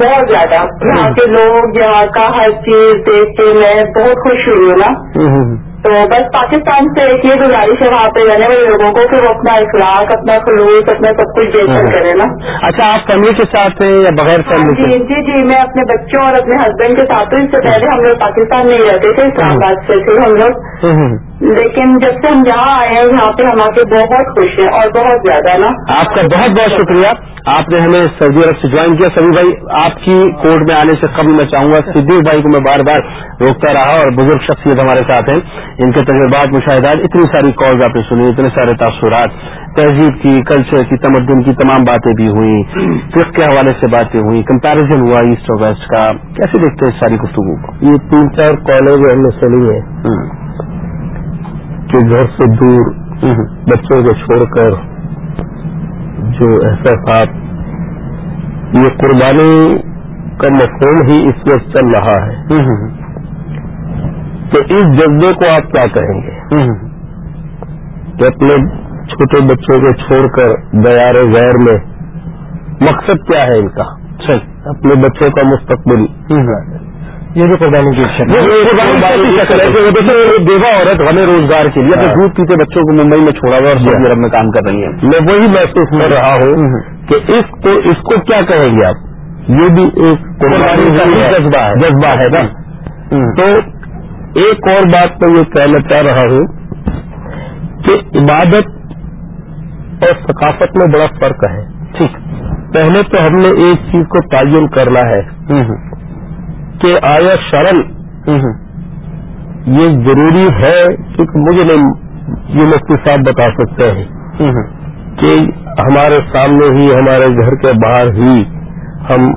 بہت زیادہ۔ یہاں کے لوگ یہاں کا ہر چیز دیکھ کے میں بہت خوش ہوئی ہوں نا۔ تو بس پاکستان سے ایک یہ گزارش ہے وہاں پہ رہنے والے لوگوں کو کہ وہ اپنا اخلاق اپنا خلوص اپنا سب کچھ دیکھ کر کرے نا۔ اچھا آپ فیملی کے ساتھ ہیں یا بغیر ہاں فیملی جی کے؟ جی جی میں اپنے بچوں اور اپنے ہسبینڈ کے ساتھ ہوں۔ اس سے پہلے ہم لوگ پاکستان میں ہی رہتے تھے اسلام آباد سے تھے ہم لوگ۔ لیکن جب سے ہم یہاں آئے ہیں یہاں پہ ہم آ کے بہت خوش ہیں اور بہت زیادہ نا۔ آپ کا بہت بہت شکریہ۔ آپ نے ہمیں سعودی عرب سے جوائن کیا۔ سبھی بھائی آپ کی کوٹ میں آنے سے قبل میں چاہوں گا صدیق بھائی کو میں بار بار روکتا رہا اور بزرگ شخصیت ہمارے ساتھ ہیں۔ ان کے تجربات مشاہدات اتنی ساری کالز آپ نے سنی اتنے سارے تاثرات تہذیب کی کلچر کی تمدن کی تمام باتیں بھی ہوئی فقہ کے حوالے سے باتیں ہوئی کمپیرزن ہوا ایسٹ اور ویسٹ کا۔ کیسے دیکھتے ہیں اس ساری گفتگو کو؟ یہ تین چار کالج ہم نے سنی ہے کہ گھر سے دور بچوں کو چھوڑ کر جو احساسات یہ قربانی کا مفہوم ہی اس وقت چل رہا ہے۔ تو اس جذبے کو آپ کیا کہیں گے؟ کہ اپنے چھوٹے بچوں کو چھوڑ کر دیار غیر میں مقصد کیا ہے ان کا؟ اپنے بچوں کا مستقبل۔ یہ جو قربانی کی شکل بیوہ عورت غم روزگار کے لیے ہاں۔ دودھ پیتے بچوں کو ممبئی میں چھوڑا ہوا اور جی۔ سعودی عرب میں کام کر رہی ہیں۔ میں وہی محسوس کر رہا ہوں ہوں۔ کہ اس کو اس کو کیا کہیں گے آپ؟ یہ بھی ایک قربانی کا جذبہ ہے۔ جذبہ ہے نا۔ تو ایک اور بات میں یہ کہنا چاہ رہا ہوں کہ عبادت اور ثقافت میں بڑا فرق ہے۔ ٹھیک۔ پہلے تو ہم نے ایک چیز کو تعین کرنا ہے۔ کہ آیا شرن۔ یہ ضروری ہے کیونکہ مجھے نہیں یہ مفتی صاحب بتا سکتے ہیں۔ کہ ہمارے سامنے ہی ہمارے گھر کے باہر ہی ہم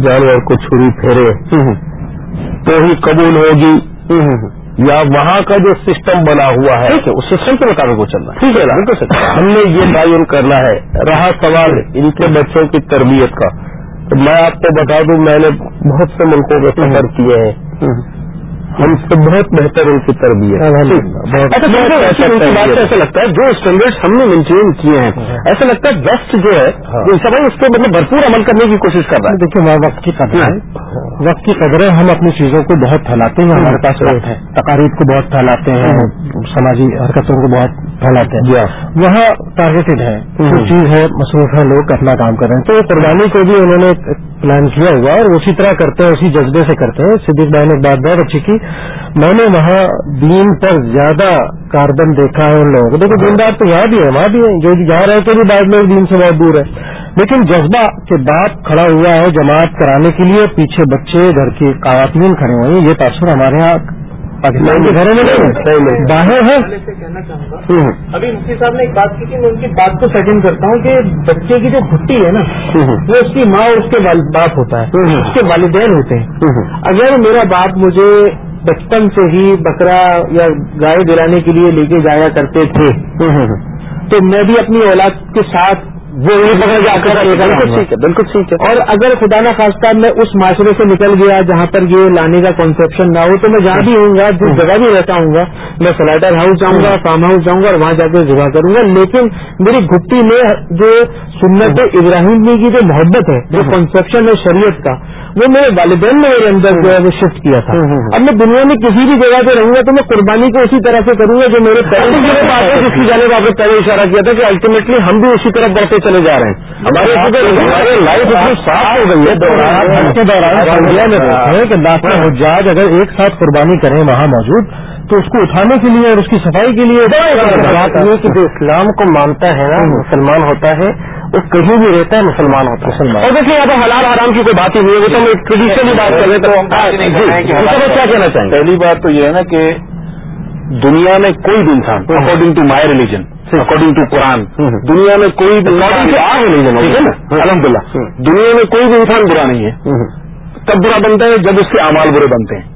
جانور کو چھری پھیرے۔ تو ہی قبول ہوگی۔ یا وہاں کا جو سسٹم بنا ہوا ہے۔ اس سسٹم کے مطابق وہ چل رہا ہے۔ ٹھیک ہے ہم نے یہ تعین کرنا ہے۔ رہا سوال ان کے بچوں کی تربیت کا۔ میں آپ کو بتا دوں میں نے بہت سے ملکوں کے سفر کیے ہیں۔ ہم سے بہت بہتر ان کی تربیت اچھا ایسا لگتا ہے جو اسٹینڈرڈ ہم نے مینٹین کیے ہیں ایسا لگتا ہے ویسٹ جو ہے ہاں۔ وہ سب اس پہ مطلب بھرپور عمل کرنے کی کوشش کر رہا ہے۔ دیکھیے وقت کی قدر ہے۔ وقت کی قدر ہے ہم اپنی چیزوں کو بہت پھیلاتے ہیں ہمارے پاس وقت ہے۔ تقاریب کو بہت پھیلاتے ہیں سماجی حرکتوں کو بہت پھیلاتے ہیں۔ وہاں ٹارگیٹڈ ہے۔ کچھ چیز ہے مصروف ہے لوگ اپنا کام کر رہے ہیں۔ تو قربانی کو بھی انہوں نے پلان کیا ہوا اور اسی طرح کرتے ہیں، اسی جذبے سے کرتے ہیں۔ صدیق بھائی نے ایک بات بہت اچھی کی، میں نے وہاں دین پر زیادہ کاربن دیکھا ہے ان لوگوں کو۔ دیکھو دیندار تو یہاں بھی ہے، وہاں بھی ہے۔ جو جہاں رہ کے بھی بعد میں دین سے بہت دور ہے لیکن جذبہ کے باپ کھڑا ہوا ہے جماعت کرانے کے لیے، پیچھے بچے، گھر کی خواتین کھڑے ہوئے ہیں۔ یہ تاثر ہمارے یہاں پاکستان کے گھروں میں نہیں ہے؟ باہر ہے؟ ابھی مفتی صاحب نے ایک بات کی کہ میں ان کی بات کو سیکنڈ کرتا ہوں کہ بچے کی جو گھٹی ہے نا وہ اس کی ماں اور اس کے باپ ہوتا ہے۔ اس کے والدین ہوتے ہیں۔ اگر میرا باپ مجھے بچپن سے ہی بکرا یا گائے دلانے کے لیے لے کے جایا کرتے تھے تو میں بھی اپنی اولاد کے ساتھ وہ پکڑ کے بالکل ٹھیک ہے بالکل ٹھیک ہے۔ اور اگر خدا نہ خواستہ میں اس معاشرے سے نکل گیا جہاں پر یہ لانے کا کنسپشن نہ ہو تو میں جہاں بھی ہوں گا جس جگہ بھی رہتا ہوں گا میں سلائڈر ہاؤس جاؤں گا فارم ہاؤس جاؤں گا اور وہاں جا کے ذبح کروں گا۔ لیکن میری گھٹی میں جو سنت ابراہیم جی کی جو محبت ہے جو کنسپشن ہے شریعت کا وہ میرے والدین نے میرے اندر جو ہے وہ شفٹ کیا تھا۔ اب میں دنیا میں کسی بھی جگہ پہ رہوں گا تو میں قربانی کو اسی طرح سے کروں گا جو میرے پیرنٹس ہے جس کی جانب آپ نے پہلے اشارہ کیا تھا کہ الٹیمیٹلی ہم بھی اسی طرف چلے جا رہے ہیں۔ ہمارے ہمارے لائف اتنی صاف ہو گئی ہے۔ دوران کے دوران انڈیا میں دیکھتے ہیں کہ داخلہ حجاج اگر ایک ساتھ قربانی کریں وہاں موجود تو اس کو اٹھانے کے لیے اور اس کی صفائی کے لیے بات یہ کہ جو اسلام کو مانتا ہے نا مسلمان ہوتا ہے وہ کہیں بھی رہتا ہے مسلمان ہوتا ہے۔ اور دیکھیے یہاں تو حلال حرام کی کوئی بات ہی نہیں ہے وہ تو ہم ٹریڈیشنلی بات کر رہے تو کیا کہنا چاہیں گے؟ پہلی بات تو یہ ہے نا کہ دنیا میں کوئی بھی انسان according to my religion according to قرآن دنیا میں کوئی الحمد للہ دنیا میں کوئی بھی انسان برا نہیں ہے۔ تب برا بنتا ہے جب اس کے اعمال برے بنتے ہیں۔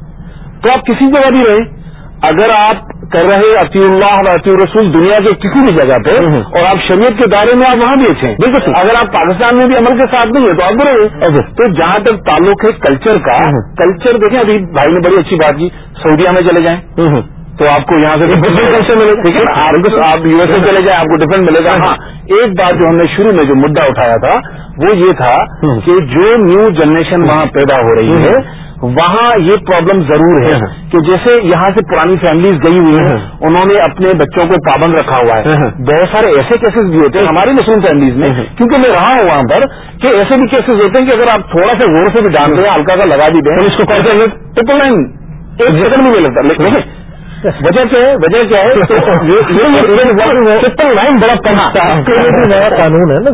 تو آپ کسی جگہ بھی رہیں۔ اگر آپ کر رہے عطی اللہ اور عطی رسول دنیا کے کسی بھی جگہ پہ اور آپ شریعت کے دائرے میں آپ وہاں بھی اچھے ہیں۔ بالکل اگر آپ پاکستان میں بھی عمل کے ساتھ نہیں ہے تو آپ برے ہیں۔ تو جہاں تک تعلق ہے کلچر کا کلچر دیکھیں ابھی بھائی نے بڑی اچھی بات کی سعودیہ میں چلے جائیں۔ تو آپ کو یہاں سے ڈفرینٹ ملے گا۔ ٹھیک ہے آپ یو ایس اے چلے جائیں آپ کو ڈفرینٹ ملے گا۔ ہاں۔ ایک بات جو ہم نے شروع میں جو مدعا اٹھایا تھا وہ یہ تھا کہ جو نیو جنریشن وہاں پیدا ہو رہی ہے وہاں یہ پرابلم ضرور ہے کہ جیسے یہاں سے پرانی فیملیز گئی ہوئی ہیں انہوں نے اپنے بچوں کو پابند رکھا ہوا ہے۔ بہت سارے ایسے کیسز بھی ہوتے ہیں ہماری مسلم فیملیز میں کیونکہ میں رہا ہوں وہاں پر کہ ایسے بھی کیسز ہوتے ہیں کہ اگر آپ تھوڑا سا زور سے بھی ڈال دیں ہلکا کا لگا بھی دیں اس کو ٹریپل لائن ایک سیکنڈ بھی نہیں لگتا لیکن وجہ کیا ہے؟ وجہ کیا ہے؟ لائن بڑا کم قانون ہے نا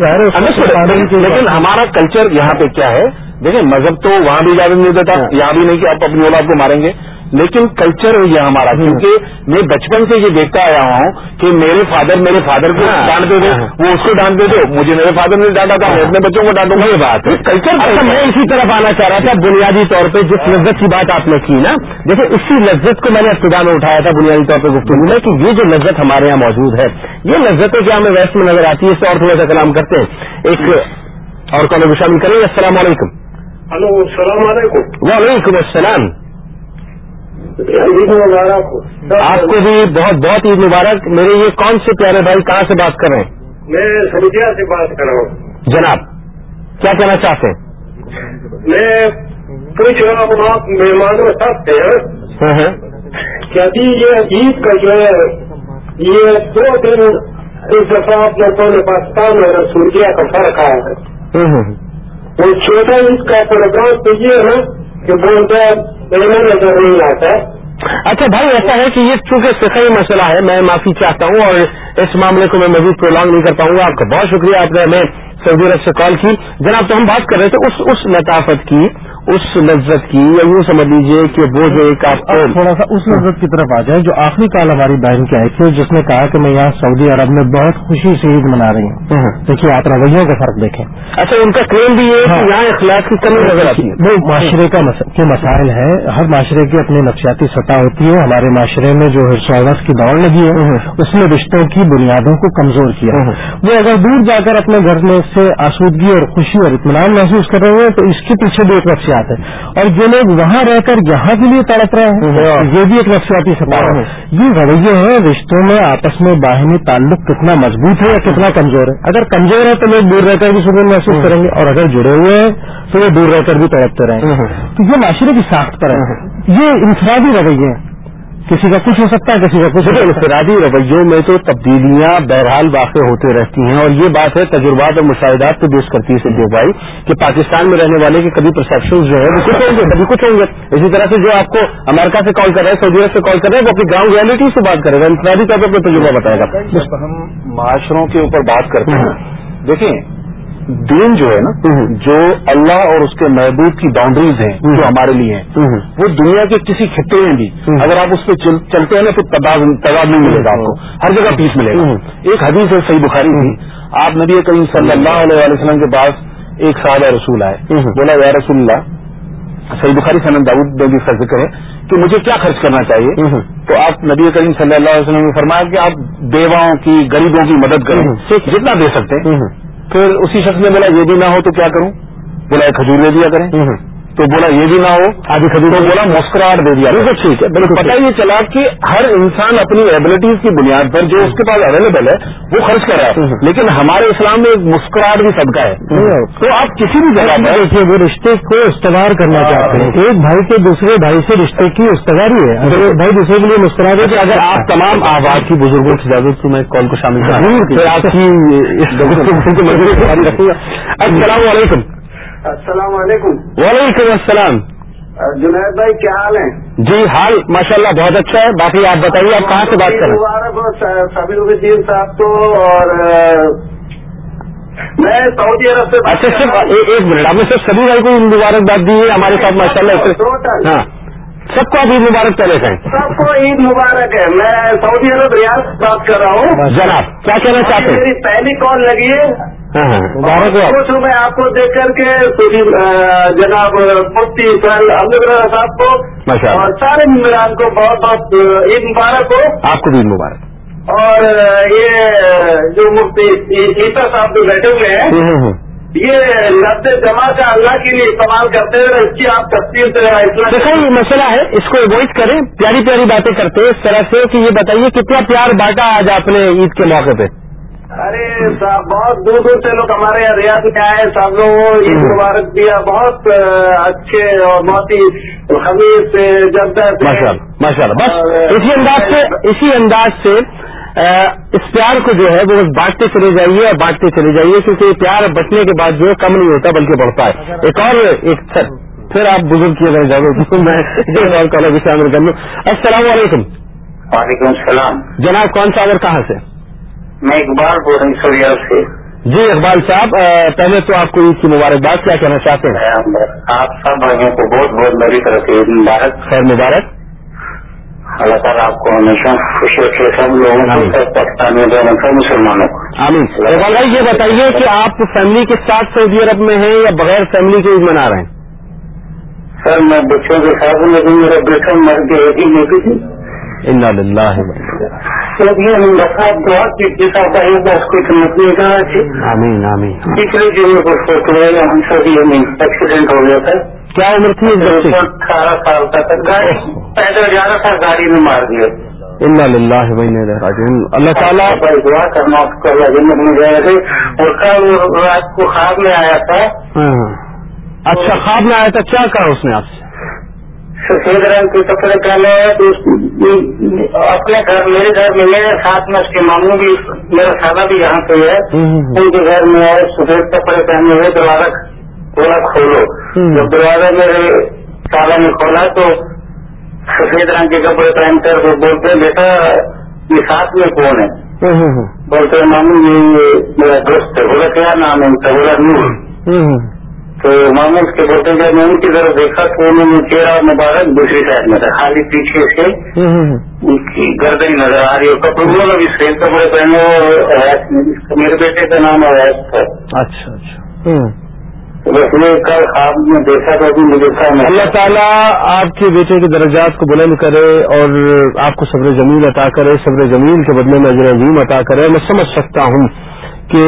لیکن ہمارا کلچر یہاں پہ کیا ہے؟ دیکھیں مذہب تو وہاں بھی اجازت نہیں دیتا یہاں بھی نہیں کہ آپ اپنی اولاد کو ماریں گے۔ لیکن کلچر ہے یہ ہمارا کیونکہ میں بچپن سے یہ دیکھتا آیا ہوں کہ میرے فادر میرے فادر کو ڈانٹ دے دو وہ اس کو ڈانٹ دے دو مجھے میرے فادر نے ڈانٹا تھا میں اپنے بچوں کو ڈانٹوں گا یہ بات کلچر میں اسی طرف آنا چاہ رہا تھا بنیادی طور پہ جس لذت کی بات آپ نے کی نا دیکھیں اسی لذت کو میں نے ابتدا میں اٹھایا تھا بنیادی طور پہ گفتگو میں کہ یہ جو لذت ہمارے یہاں موجود ہے یہ لذتیں کیا ہمیں ویسٹ میں نظر آتی ہے اس اور تھوڑا سا کلام کرتے ہیں۔ ایک اور کالر کو شامل کریں گے السلام علیکم۔ ہلو السلام علیکم۔ وعلیکم السلام۔ آپ کو بھی بہت بہت عید مبارک. میرے یہ کون سے پیارے بھائی کہاں سے بات کر رہے ہیں؟ میں سعودیہ سے بات کر رہا ہوں۔ جناب کیا کہنا چاہتے ہیں؟ میں پوچھ رہا ہوں آپ مہمانوں سب سے ہاں؟ ہاں کہ ابھی یہ عید کا جو ہے یہ دو دن اس دفعہ آپ لوگوں نے پاکستان اور سعودیہ کا فرق آیا ہے۔ وہ چھوٹا عید کا پروگرام تو یہ ہے کہ بولتا مہینہ نظر نہیں آتا اچھا بھائی، ایسا ہے کہ یہ چونکہ صحیح مسئلہ ہے، میں معافی چاہتا ہوں اور اس معاملے کو میں مزید پرولانگ نہیں کر پاؤں گا۔ آپ کا بہت شکریہ، آپ نے ہمیں سعودی عرب سے کال کی۔ جناب، تو ہم بات کر رہے تھے اس اس لطافت کی۔ اس لذت کی یا یوں سمجھ لیجیے کہ وہ جو ایک آپ تھوڑا سا اس لذت کی طرف آ جائے جو آخری کال ہماری بہن کی آئی تھی جس نے کہا کہ میں یہاں سعودی عرب میں بہت خوشی سے عید منا رہی ہوں۔ دیکھیے آپ رویوں کا فرق دیکھیں۔ اچھا ان کا کلیم بھی یہ ہے کہ یہاں اخلاق کی کمی نظر آتی ہے۔ وہ معاشرے کے مسائل ہے ہر معاشرے کی اپنی نفسیاتی سطح ہوتی ہے۔ ہمارے معاشرے میں جو ہرسوس کی دوڑ لگی ہے اس نے رشتوں کی بنیادوں کو کمزور کیا۔ وہ اگر دور جا کر اپنے گھر میں سے آسودگی اور خوشی اور اطمینان محسوس کر رہے ہیں تو اس کے پیچھے بھی ایک نفسیات ہے اور جو لوگ وہاں رہ کر یہاں کے لیے تڑپ رہے ہیں یہ بھی ایک نفسیاتی سطح ہے۔ یہ رویے ہیں رشتوں میں آپس میں باہمی تعلق کتنا مضبوط ہے یا کتنا کمزور ہے۔ اگر کمزور ہے تو لوگ دور رہ کر بھی سکون محسوس کریں گے اور اگر جڑے ہوئے ہیں تو وہ دور رہ کر بھی تڑپتے رہیں گے۔ تو یہ معاشرے کی ساخت پر ہے۔ یہ انفرادی رویے ہیں۔ کسی کا کچھ ہو سکتا ہے کسی کا کچھ ہو دیکھیں سکتا ہے۔ انفرادی رویوں میں تو تبدیلیاں بہرحال واقع ہوتے رہتی ہیں اور یہ بات ہے تجربات اور مشاہدات پہ بیس کرتی ہے صدیق بھائی کہ پاکستان میں رہنے والے کے کبھی پرسپشن جو ہے وہ کچھ ہوں گے کبھی کچھ ہوں گے۔ اسی طرح سے جو آپ کو امریکہ سے کال کر رہے ہیں سعودی عرب سے کال کر رہے ہیں وہ اپنی گراؤنڈ ریالٹی سے بات کرے گا انفرادی طور پر تجربہ بتائے گا۔ ہم معاشروں کے اوپر بات کرتے ہیں۔ دیکھیں دین جو ہے نا جو اللہ اور اس کے محبوب کی باؤنڈریز ہیں جو ہمارے لیے ہیں۔ وہ دنیا کے کسی خطے میں بھی اگر آپ اس پہ چل- چلتے ہیں نا تو تضاد تضاد نہیں ملے گا آپ کو۔ ہر جگہ پیس ملے گا۔ ایک حدیث ہے صحیح بخاری کی۔ آپ نبی کریم صلی اللہ علیہ وسلم کے پاس ایک صحابہ رسول آئے۔ بولا یا رسول اللہ صحیح بخاری سنن داؤد میں بھی ذکر ہے کہ مجھے کیا خرچ کرنا چاہیے؟ تو آپ نبی کریم صلی اللہ علیہ وسلم نے فرمایا کہ آپ بیواؤں کی غریبوں کی مدد کریں۔ جتنا دے سکتے ہیں۔ پھر اسی شخص نے بولا یہ بھی نہ ہو تو کیا کروں؟ بولا کھجور دے دیا کریں۔ تو بولا یہ بھی نہ ہو آدھی تو بولا مسکراہٹ دے دیا۔ بالکل ٹھیک ہے بالکل پتہ یہ چلا کہ ہر انسان اپنی ایبلٹیز کی بنیاد پر جو اس کے پاس اویلیبل ہے وہ خرچ کر رہا ہے۔ لیکن ہمارے اسلام میں ایک مسکراہٹ بھی صدقہ ہے۔ تو آپ کسی بھی جگہ پر دیکھیے وہ رشتے کو استوار کرنا چاہتے ہیں۔ ایک بھائی کے دوسرے بھائی سے رشتے کی استواری ہے۔ اگر ایک بھائی دوسرے کے لیے مسکرا دے کہ اگر آپ تمام آباد کی بزرگوں کی اجازت تو میں کال کو شامل کروں آپ کی اس السلام علیکم۔ السلام علیکم۔ وعلیکم السلام۔ جنید بھائی کیا حال ہیں؟ جی حال ماشاءاللہ بہت اچھا ہے۔ باقی آپ بتائیے آپ کہاں سے بات کر رہے ہیں الدین صاحب کو اور میں سعودی عرب سے اچھا صرف ایک منٹ آپ نے صرف سبھی بھائی کو مبارکباد دی ہے ہمارے ساتھ ماشاء اللہ ہاں۔ سب کو آپ عید مبارک پہلے کہیں۔ سب کو عید مبارک ہے۔ میں سعودی عرب ریاض سے بات کر رہا ہوں۔ جناب کیا کہنا چاہتے ہیں؟ میری پہلی کال لگی ہے۔ مبارک ہو آپ پوچھوں میں آپ کو دیکھ کر کے جناب مفتی سہیل احمد رضا صاحب کو اللہ اور سارے ممبران کو بہت بہت عید مبارک ہو۔ آپ کو بھی عید مبارک۔ اور یہ جو مفتی عیسیٰ صاحب جو بیٹھے ہوئے ہیں ہوں، ہوں۔ یہ لفظ جمع کا اللہ کے لیے استعمال کرتے ہیں اس کی آپ تفصیل سے یہ مسئلہ ہے اس کو اوائڈ کریں پیاری پیاری باتیں کرتے ہیں اس طرح سے کہ یہ بتائیے کتنا پیار بانٹا آج آپ نے عید کے موقع پہ۔ ارے صاحب بہت دور دور سے لوگ ہمارے یہاں ریاض میں آئے سب لوگوں کو عید مبارک دیا بہت اچھے اور بہت ہی جردہ سے ماشاء اللہ ماشاء اللہ۔ بس اسی انداز سے اسی انداز سے اس پیار کو جو ہے وہ بانٹتے چلے جائیے اور بانٹتے چلے جائیے کیونکہ یہ پیار بچنے کے بعد جو ہے کم نہیں ہوتا بلکہ بڑھتا ہے۔ ایک اور ایک پھر پھر آپ بزرگ کیے گئے جاؤ میں شامل کر لوں۔ السلام علیکم۔ وعلیکم السلام۔ جناب کون سا اور کہاں سے؟ میں اقبال بول سعودی عرب سے۔ جی اقبال صاحب پہلے تو آپ کو عید کی مبارکباد کیا کہنا چاہتے ہیں؟ آپ سب بھائیوں کو بہت بہت میری طرف سے عید مبارک۔ خیر مبارک۔ اللہ تعالیٰ آپ کو ہمیشہ خوشی رکھے سب لوگوں کو پاکستانی مسلمانوں کو۔ آمین۔ اقبال بھائی یہ بتائیے کہ آپ فیملی کے ساتھ سعودی عرب میں ہیں یا بغیر فیملی کے عید منا رہے ہیں؟ سر میں بچوں کے ساتھ ہوں لیکن میرا بیٹا مر کے ایک ہی نہیں تھی۔ آمین آمین ایکسیڈنٹ ہو گیا تھا۔ کیا عمر تھی اٹھارہ سال کا جا رہا تھا گاڑی میں مار دیا اللہ راجعون۔ اللہ تعالیٰ بھائی دعا کرنا اور کل رات کو خواب میں آیا تھا۔ ہاں۔ اچھا خواب میں آیا تھا کیا کہا اس نے آپ سے؟ سفید رنگ کے کپڑے پہنے ہیں تو اپنے گھر میرے گھر میں میرے ساتھ میں اس کے ماموں بھی میرا سالہ بھی یہاں پہ ہے۔ ان کے گھر میں آئے سفید کپڑے پہنے ہوئے دروازہ تھوڑا کھولو۔ جب دروازہ میرے تالا میں کھولا تو سفید رنگ کے کپڑے پہن کر وہ بولتے ہیں بیٹا یہ ساتھ میں کون ہے؟ بولتے ہیں ماموں یہ میرا دوست ہے بولا کیا نام ہے ان کا بولا نور۔ تو ماموں اس کے بولتے جب میں ان کی طرف دیکھا تو انہوں نے چہرہ مبارک دوسری سائڈ میں تھا خالی پیچھے سے۔ ان کی گردن نظر آ رہی ہے کپڑے وہ لوگ اس سے کپڑے پہنے ہوئے میرے بیٹے کا نام اویس تھا۔ اچھا اچھا۔ بس یہ کل خواب میں دیکھا تو ابھی مجھے تھا میں اللہ تعالیٰ آپ کے بیٹے کے درجات کو بلند کرے اور آپ کو صبر جمیل عطا کرے صبر جمیل کے بدلے میں اجر عظیم عطا کرے۔ میں سمجھ سکتا ہوں کہ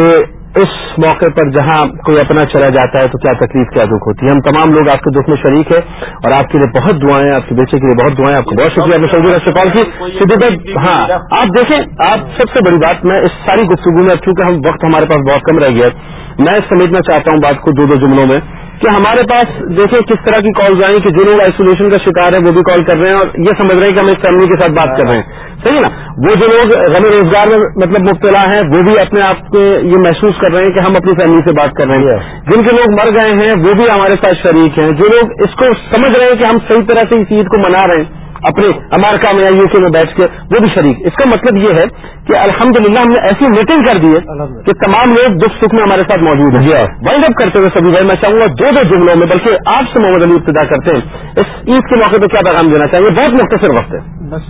اس موقع پر جہاں کوئی اپنا چلا جاتا ہے تو کیا تکلیف، کیا دکھ ہوتی ہے؟ ہم تمام لوگ آپ کے دکھ میں شریک ہیں اور آپ کے لیے بہت دعائیں، آپ کے بیٹے کے لیے بہت دعائیں، آپ کو بہت شکریہ۔ آپ سعودی عرب سے کال کی بھائی ہاں آپ دیکھیں، آپ سب سے بڑی بات، میں اس ساری گفتگو میں، چونکہ ہم وقت ہمارے پاس بہت کم رہ گیا ہے، میں سمجھنا چاہتا ہوں بات کو دو دو جملوں میں کہ ہمارے پاس دیکھیں کس طرح کی کالز آئیں کہ جو لوگ آئسولیشن کا شکار ہیں وہ بھی کال کر رہے ہیں اور یہ سمجھ رہے ہیں کہ ہم ایک فیملی کے ساتھ بات کر رہے ہیں۔ صحیح ہے نا؟ وہ جو لوگ غم روزگار میں مطلب مبتلا ہیں وہ بھی اپنے آپ کو یہ محسوس کر رہے ہیں کہ ہم اپنی فیملی سے بات کر رہے ہیں۔ جن کے لوگ مر گئے ہیں وہ بھی ہمارے ساتھ شریک ہیں۔ جو لوگ اس کو سمجھ رہے ہیں کہ ہم صحیح طرح سے اس عید کو منا رہے ہیں اپنے امریکہ میں یا یو کے میں بیٹھ کے وہ بھی شریک۔ اس کا مطلب یہ ہے کہ الحمدللہ ہم نے ایسی میٹنگ کر دی ہے کہ تمام لوگ دکھ سکھ میں ہمارے ساتھ موجود ہیں۔ وائنڈ اپ کرتے ہوئے سبھی بھائی میں چاہوں گا دو دو جملوں میں بلکہ آپ سے محمد علی ابتدا کرتے ہیں۔ اس عید کے موقع پہ کیا پیغام دینا چاہیے بہت مختصر وقت ہے۔ بس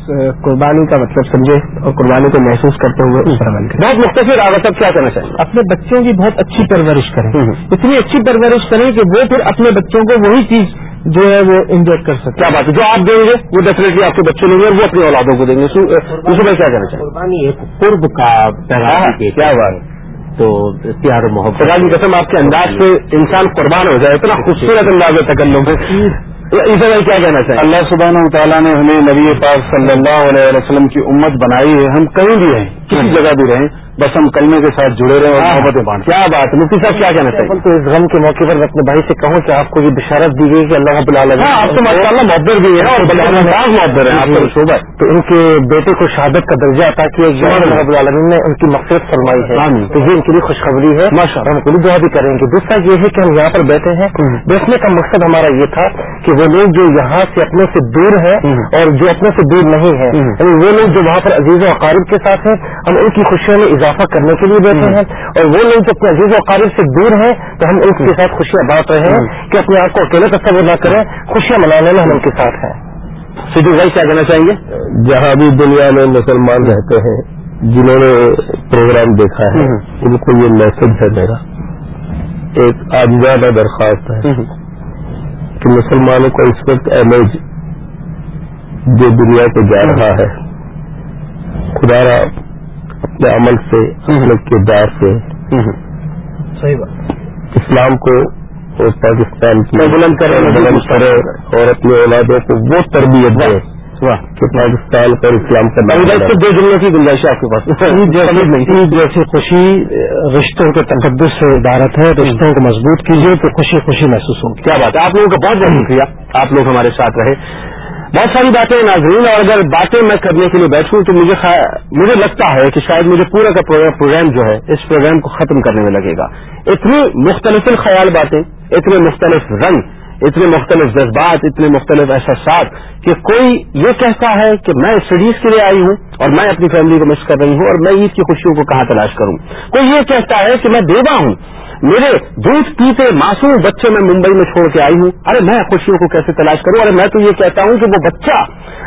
قربانی کا مطلب سمجھے اور قربانی کو محسوس کرتے ہوئے اس طرح کریں۔ بہت مختصر آگا صاحب کیا کہنا چاہیے اپنے بچوں کی بہت اچھی پرورش کریں۔ اتنی اچھی پرورش کریں کہ وہ پھر اپنے بچوں کو وہی چیز جو ہے وہ انجوائے کر سکے۔ کیا بات ہے؟ جو آپ دیں گے وہ ڈیفینیٹلی آپ کے بچے لیں گے اور وہ اپنی اولادوں کو دیں گے۔ دوسرے بھائی کیا کہنا چاہیے قرب کا بھی کیا بات تو پیار و محبت۔ کی قسم آپ کے انداز سے انسان قربان ہو جائے اتنا خوبصورت انداز ہے تکلم میں۔ عیسا بھائی کیا کہنا چاہیں؟ اللہ سبحانہ و تعالیٰ نے ہمیں نبی پاک صلی اللہ علیہ وسلم کی امت بنائی ہے۔ ہم کہیں بھی رہیں کسی جگہ بھی رہیں بس ہم کلمے کے ساتھ جڑے رہیں اور محبتیں بانٹیں۔ کیا بات ہے مفتی صاحب کیا کہنا چاہیے تو اس غم کے موقع پر میں اپنے بھائی سے کہوں کہ آپ کو یہ بشارت دی گئی کہ اللہ رب العالمین ہاں آپ تو ماشاء اللہ محبت بھی ہے اور ممتاز محبت ہے آپ کا شعبہ۔ ہے تو ان کے بیٹے کو شہادت کا درجہ عطا کیا گیا اللہ رب العالمین نے ان کی مقصد فرمائی ہے۔ تو یہ ان کے لیے خوشخبری ہے۔ ماشاء اللہ۔ ہم پوری دعا بھی کریں گے۔ دوسرا یہ ہے کہ ہم یہاں پر بیٹھے ہیں۔ بیٹھنے کا مقصد ہمارا یہ تھا کہ وہ لوگ جو یہاں سے اپنے سے دور ہیں اور جو اپنے سے دور نہیں ہیں یعنی وہ لوگ جو وہاں پر عزیز و اقارب کے ساتھ ہیں ہم ان کی خوشیوں میں اضافہ کرنے کے لیے بیٹھے ہیں۔ اور وہ لوگ جو اپنے عزیز و قارب سے دور ہیں تو ہم ان کے ساتھ خوشیاں بانٹ رہے ہیں کہ اپنے آپ کو اکیلے تصور نہ کریں خوشیاں منانے میں ہم ان کے ساتھ ہیں۔ سیدھو بھائی کیا کہنا چاہیں گے؟ جہاں بھی دنیا میں مسلمان رہتے ہیں جنہوں نے پروگرام دیکھا ہے ان کو یہ میسج ہے میرا۔ ایک آجزانہ درخواست ہے کہ مسلمانوں کا اس وقت امیج جو دنیا کو جا رہا ہے خدا را اپنے عمل سے اپنے کردار سے۔ صحیح بات۔ اسلام کو اور پاکستان کی بلند کرے، بلند کرے اور اپنے اولادوں کو وہ تربیت دے کہ پاکستان پر اسلام کا دو جملوں کی گنجائش ہے آپ کے پاس۔ جیسی خوشی رشتوں کے تقدس سے عبارت ہے رشتوں کو مضبوط کیجیے تو خوشی خوشی محسوس ہوگی کیا بات ہے؟ آپ لوگوں کا بہت بہت شکریہ۔ آپ لوگ ہمارے ساتھ رہے۔ بہت ساری باتیں ہیں ناظرین، اور اگر باتیں میں کرنے کے لیے بیٹھوں تو مجھے خا- مجھے لگتا ہے کہ شاید مجھے پورا کا پروگرام جو ہے، اس پروگرام کو ختم کرنے میں لگے گا۔ اتنی مختلف خیال باتیں، اتنے مختلف رنگ، اتنے مختلف جذبات، اتنے مختلف احساسات کہ کوئی یہ کہتا ہے کہ میں اسٹڈیز کے لیے آئی ہوں اور میں اپنی فیملی کو مس کر رہی ہوں اور میں عید کی خوشیوں کو کہاں تلاش کروں۔ کوئی یہ کہتا ہے کہ میں بیوہ ہوں میرے دودھ پیتے معصوم بچے میں ممبئی میں چھوڑ کے آئی ہوں۔ ارے میں خوشیوں کو کیسے تلاش کروں؟ ارے میں تو یہ کہتا ہوں کہ وہ بچہ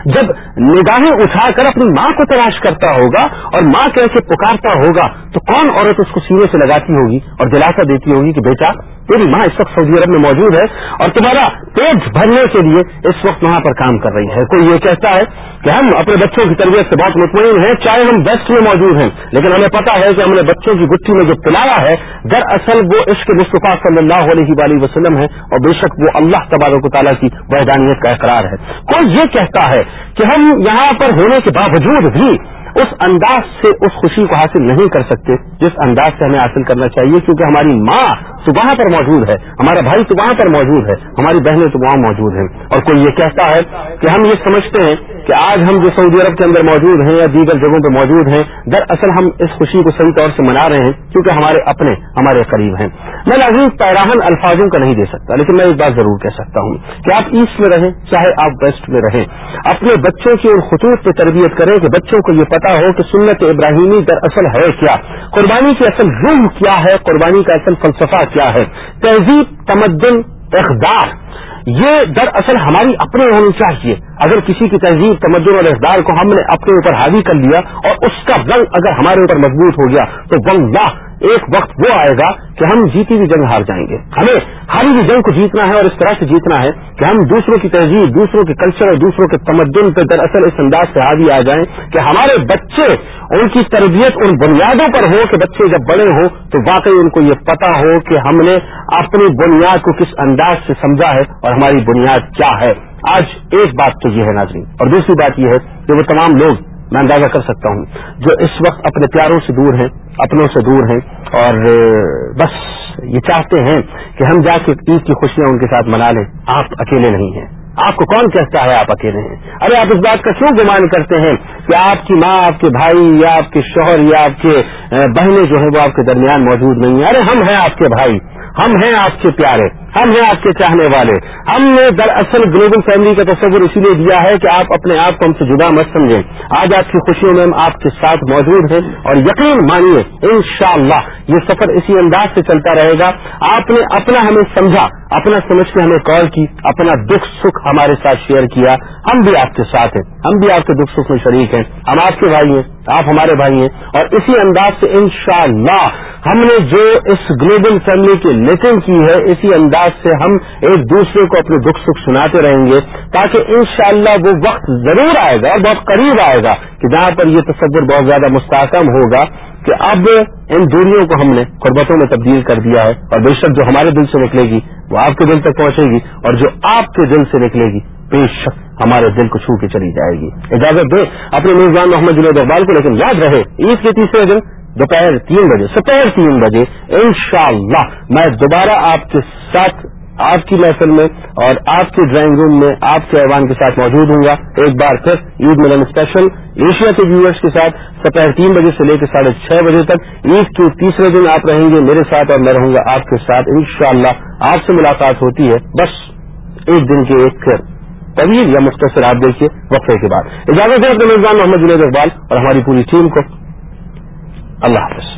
جب نگاہیں اٹھا کر اپنی ماں کو تلاش کرتا ہوگا اور ماں کہہ کے پکارتا ہوگا، تو کون عورت اس کو سینے سے لگاتی ہوگی اور دلاسا دیتی ہوگی کہ بیٹا، تیری ماں اس وقت سعودی عرب میں موجود ہے اور تمہارا پیٹ بھرنے کے لیے اس وقت وہاں پر کام کر رہی ہے۔ کوئی یہ کہتا ہے کہ ہم اپنے بچوں کی تربیت سے بہت مطمئن ہیں، چاہے ہم ویسٹ میں موجود ہیں، لیکن ہمیں پتا ہے کہ ہم نے بچوں کی گٹھی میں جو پلایا ہے، دراصل وہ عشق مصطفیٰ صلی اللہ علیہ وآلہ وسلم ہے اور بے شک وہ اللہ تبارک و تعالیٰ کی وحدانیت کا اقرار ہے۔ کوئی یہ کہتا ہے کہ ہم یہاں پر ہونے کے باوجود بھی اس انداز سے اس خوشی کو حاصل نہیں کر سکتے جس انداز سے ہمیں حاصل کرنا چاہیے، کیونکہ ہماری ماں تو وہاں پر موجود ہے، ہمارا بھائی تو وہاں پر موجود ہے، ہماری بہنیں تو وہاں موجود ہیں۔ اور کوئی یہ کہتا ہے کہ ہم یہ سمجھتے ہیں کہ آج ہم جو سعودی عرب کے اندر موجود ہیں یا دیگر جگہوں پہ موجود ہیں، دراصل ہم اس خوشی کو صحیح طور سے منا رہے ہیں، کیونکہ ہمارے اپنے، ہمارے قریب ہیں۔ میں لازمی پیراہن الفاظوں کا نہیں دے سکتا، لیکن میں ایک بات ضرور کہہ سکتا ہوں کہ آپ ایسٹ میں رہیں، چاہے آپ ویسٹ میں رہیں۔ اپنے بچوں کی ان خطوط پہ تربیت کریں کہ بچوں کو یہ پتا ہو کہ سنت ابراہیمی در اصل ہے کیا؟ قربانی کی اصل روح کیا ہے؟ قربانی کا اصل فلسفہ کیا ہے؟ تہذیب، تمدن، اقدار۔ یہ دراصل ہماری اپنے ہونی چاہیے۔ اگر کسی کی تہذیب، تمدن اور اقدار کو ہم نے اپنے اوپر حاوی کر لیا اور اس کا رنگ اگر ہمارے اوپر مضبوط ہو گیا، تو واللہ ایک وقت وہ آئے گا کہ ہم جیتی ہوئی جنگ ہار جائیں گے۔ ہمیں ہاری ہوئی جنگ کو جیتنا ہے اور اس طرح سے جیتنا ہے کہ ہم دوسروں کی تہذیب، دوسروں کے کلچر اور دوسروں کے تمدن پہ دراصل اس انداز سے حاوی آ جائیں کہ ہمارے بچے ان کی تربیت ان بنیادوں پر ہو کہ بچے جب بڑے ہوں تو واقعی ان کو یہ پتا ہو کہ ہم نے اپنی بنیاد کو کس انداز سے سمجھا ہے اور ہماری بنیاد کیا ہے۔ آج ایک بات تو یہ ہے ناظرین، اور دوسری بات یہ ہے کہ وہ تمام لوگ میں اندازہ کر سکتا ہوں جو اس وقت اپنے پیاروں سے دور ہیں، اپنوں سے دور ہیں، اور بس یہ چاہتے ہیں کہ ہم جا کے عید کی خوشیاں ان کے ساتھ منا لیں۔ آپ اکیلے نہیں ہیں۔ آپ کو کون کہتا ہے آپ اکیلے ہیں؟ ارے آپ اس بات کا کیوں گمان کرتے ہیں؟ کہ آپ کی ماں، آپ کے بھائی یا آپ کے شوہر یا آپ کے بہنیں جو ہیں وہ آپ کے درمیان موجود نہیں ہیں۔ ارے، ہم ہیں آپ کے بھائی، ہم ہیں آپ کے پیارے۔ ہم ہیں آپ کے چاہنے والے۔ ہم نے دراصل گلوبل فیملی کا تصور اسی لیے دیا ہے کہ آپ اپنے آپ کو ہم سے جدا مت سمجھیں۔ آج آپ کی خوشیوں میں ہم آپ کے ساتھ موجود ہیں اور یقین مانیے، انشاءاللہ یہ سفر اسی انداز سے چلتا رہے گا۔ آپ نے اپنا ہمیں سمجھا، اپنا سمجھ کے ہمیں کال کی، اپنا دکھ سکھ ہمارے ساتھ شیئر کیا۔ ہم بھی آپ کے ساتھ ہیں، ہم بھی آپ کے دکھ سکھ میں شریک ہیں۔ ہم آپ کے بھائی ہیں، آپ ہمارے بھائی ہیں۔ اور اسی انداز سے انشاءاللہ ہم نے جو اس گلوبل فیملی کی لیٹنگ کی ہے، اسی انداز سے ہم ایک دوسرے کو اپنے دکھ سکھ سناتے رہیں گے تاکہ انشاءاللہ وہ وقت ضرور آئے گا، بہت قریب آئے گا کہ جہاں پر یہ تصور بہت زیادہ مستحکم ہوگا کہ اب ان دوریوں کو ہم نے قربتوں میں تبدیل کر دیا ہے اور بے شک جو ہمارے دل سے نکلے گی وہ آپ کے دل تک پہنچے گی اور جو آپ کے دل سے نکلے گی بے شک ہمارے دل کو چھو کے چلی جائے گی۔ اجازت دے اپنے میزبان محمد جنید اقبال کو، لیکن یاد رہے، عید کے تیسرے دن دوپہر تین بجے، سپہر تین بجے، انشاءاللہ میں دوبارہ آپ کے ساتھ آپ کی محفل میں اور آپ کے ڈرائنگ روم میں آپ کے ایوان کے ساتھ موجود ہوں گا۔ ایک بار پھر عید ملن اسپیشل ایشیا کے ویورس کے ساتھ دوپہر تین بجے سے لے کے ساڑھے چھ بجے تک عید کے تیسرے دن آپ رہیں گے میرے ساتھ اور میں رہوں گا آپ کے ساتھ۔ انشاءاللہ آپ سے ملاقات ہوتی ہے بس ایک دن کے ایک طویل یا مختصر آپ دیکھیے وقفے کے بعد۔ اجازت ہے اپنے میزبان محمد جنید اقبال اور ہماری پوری ٹیم کو۔ اللہ حافظ۔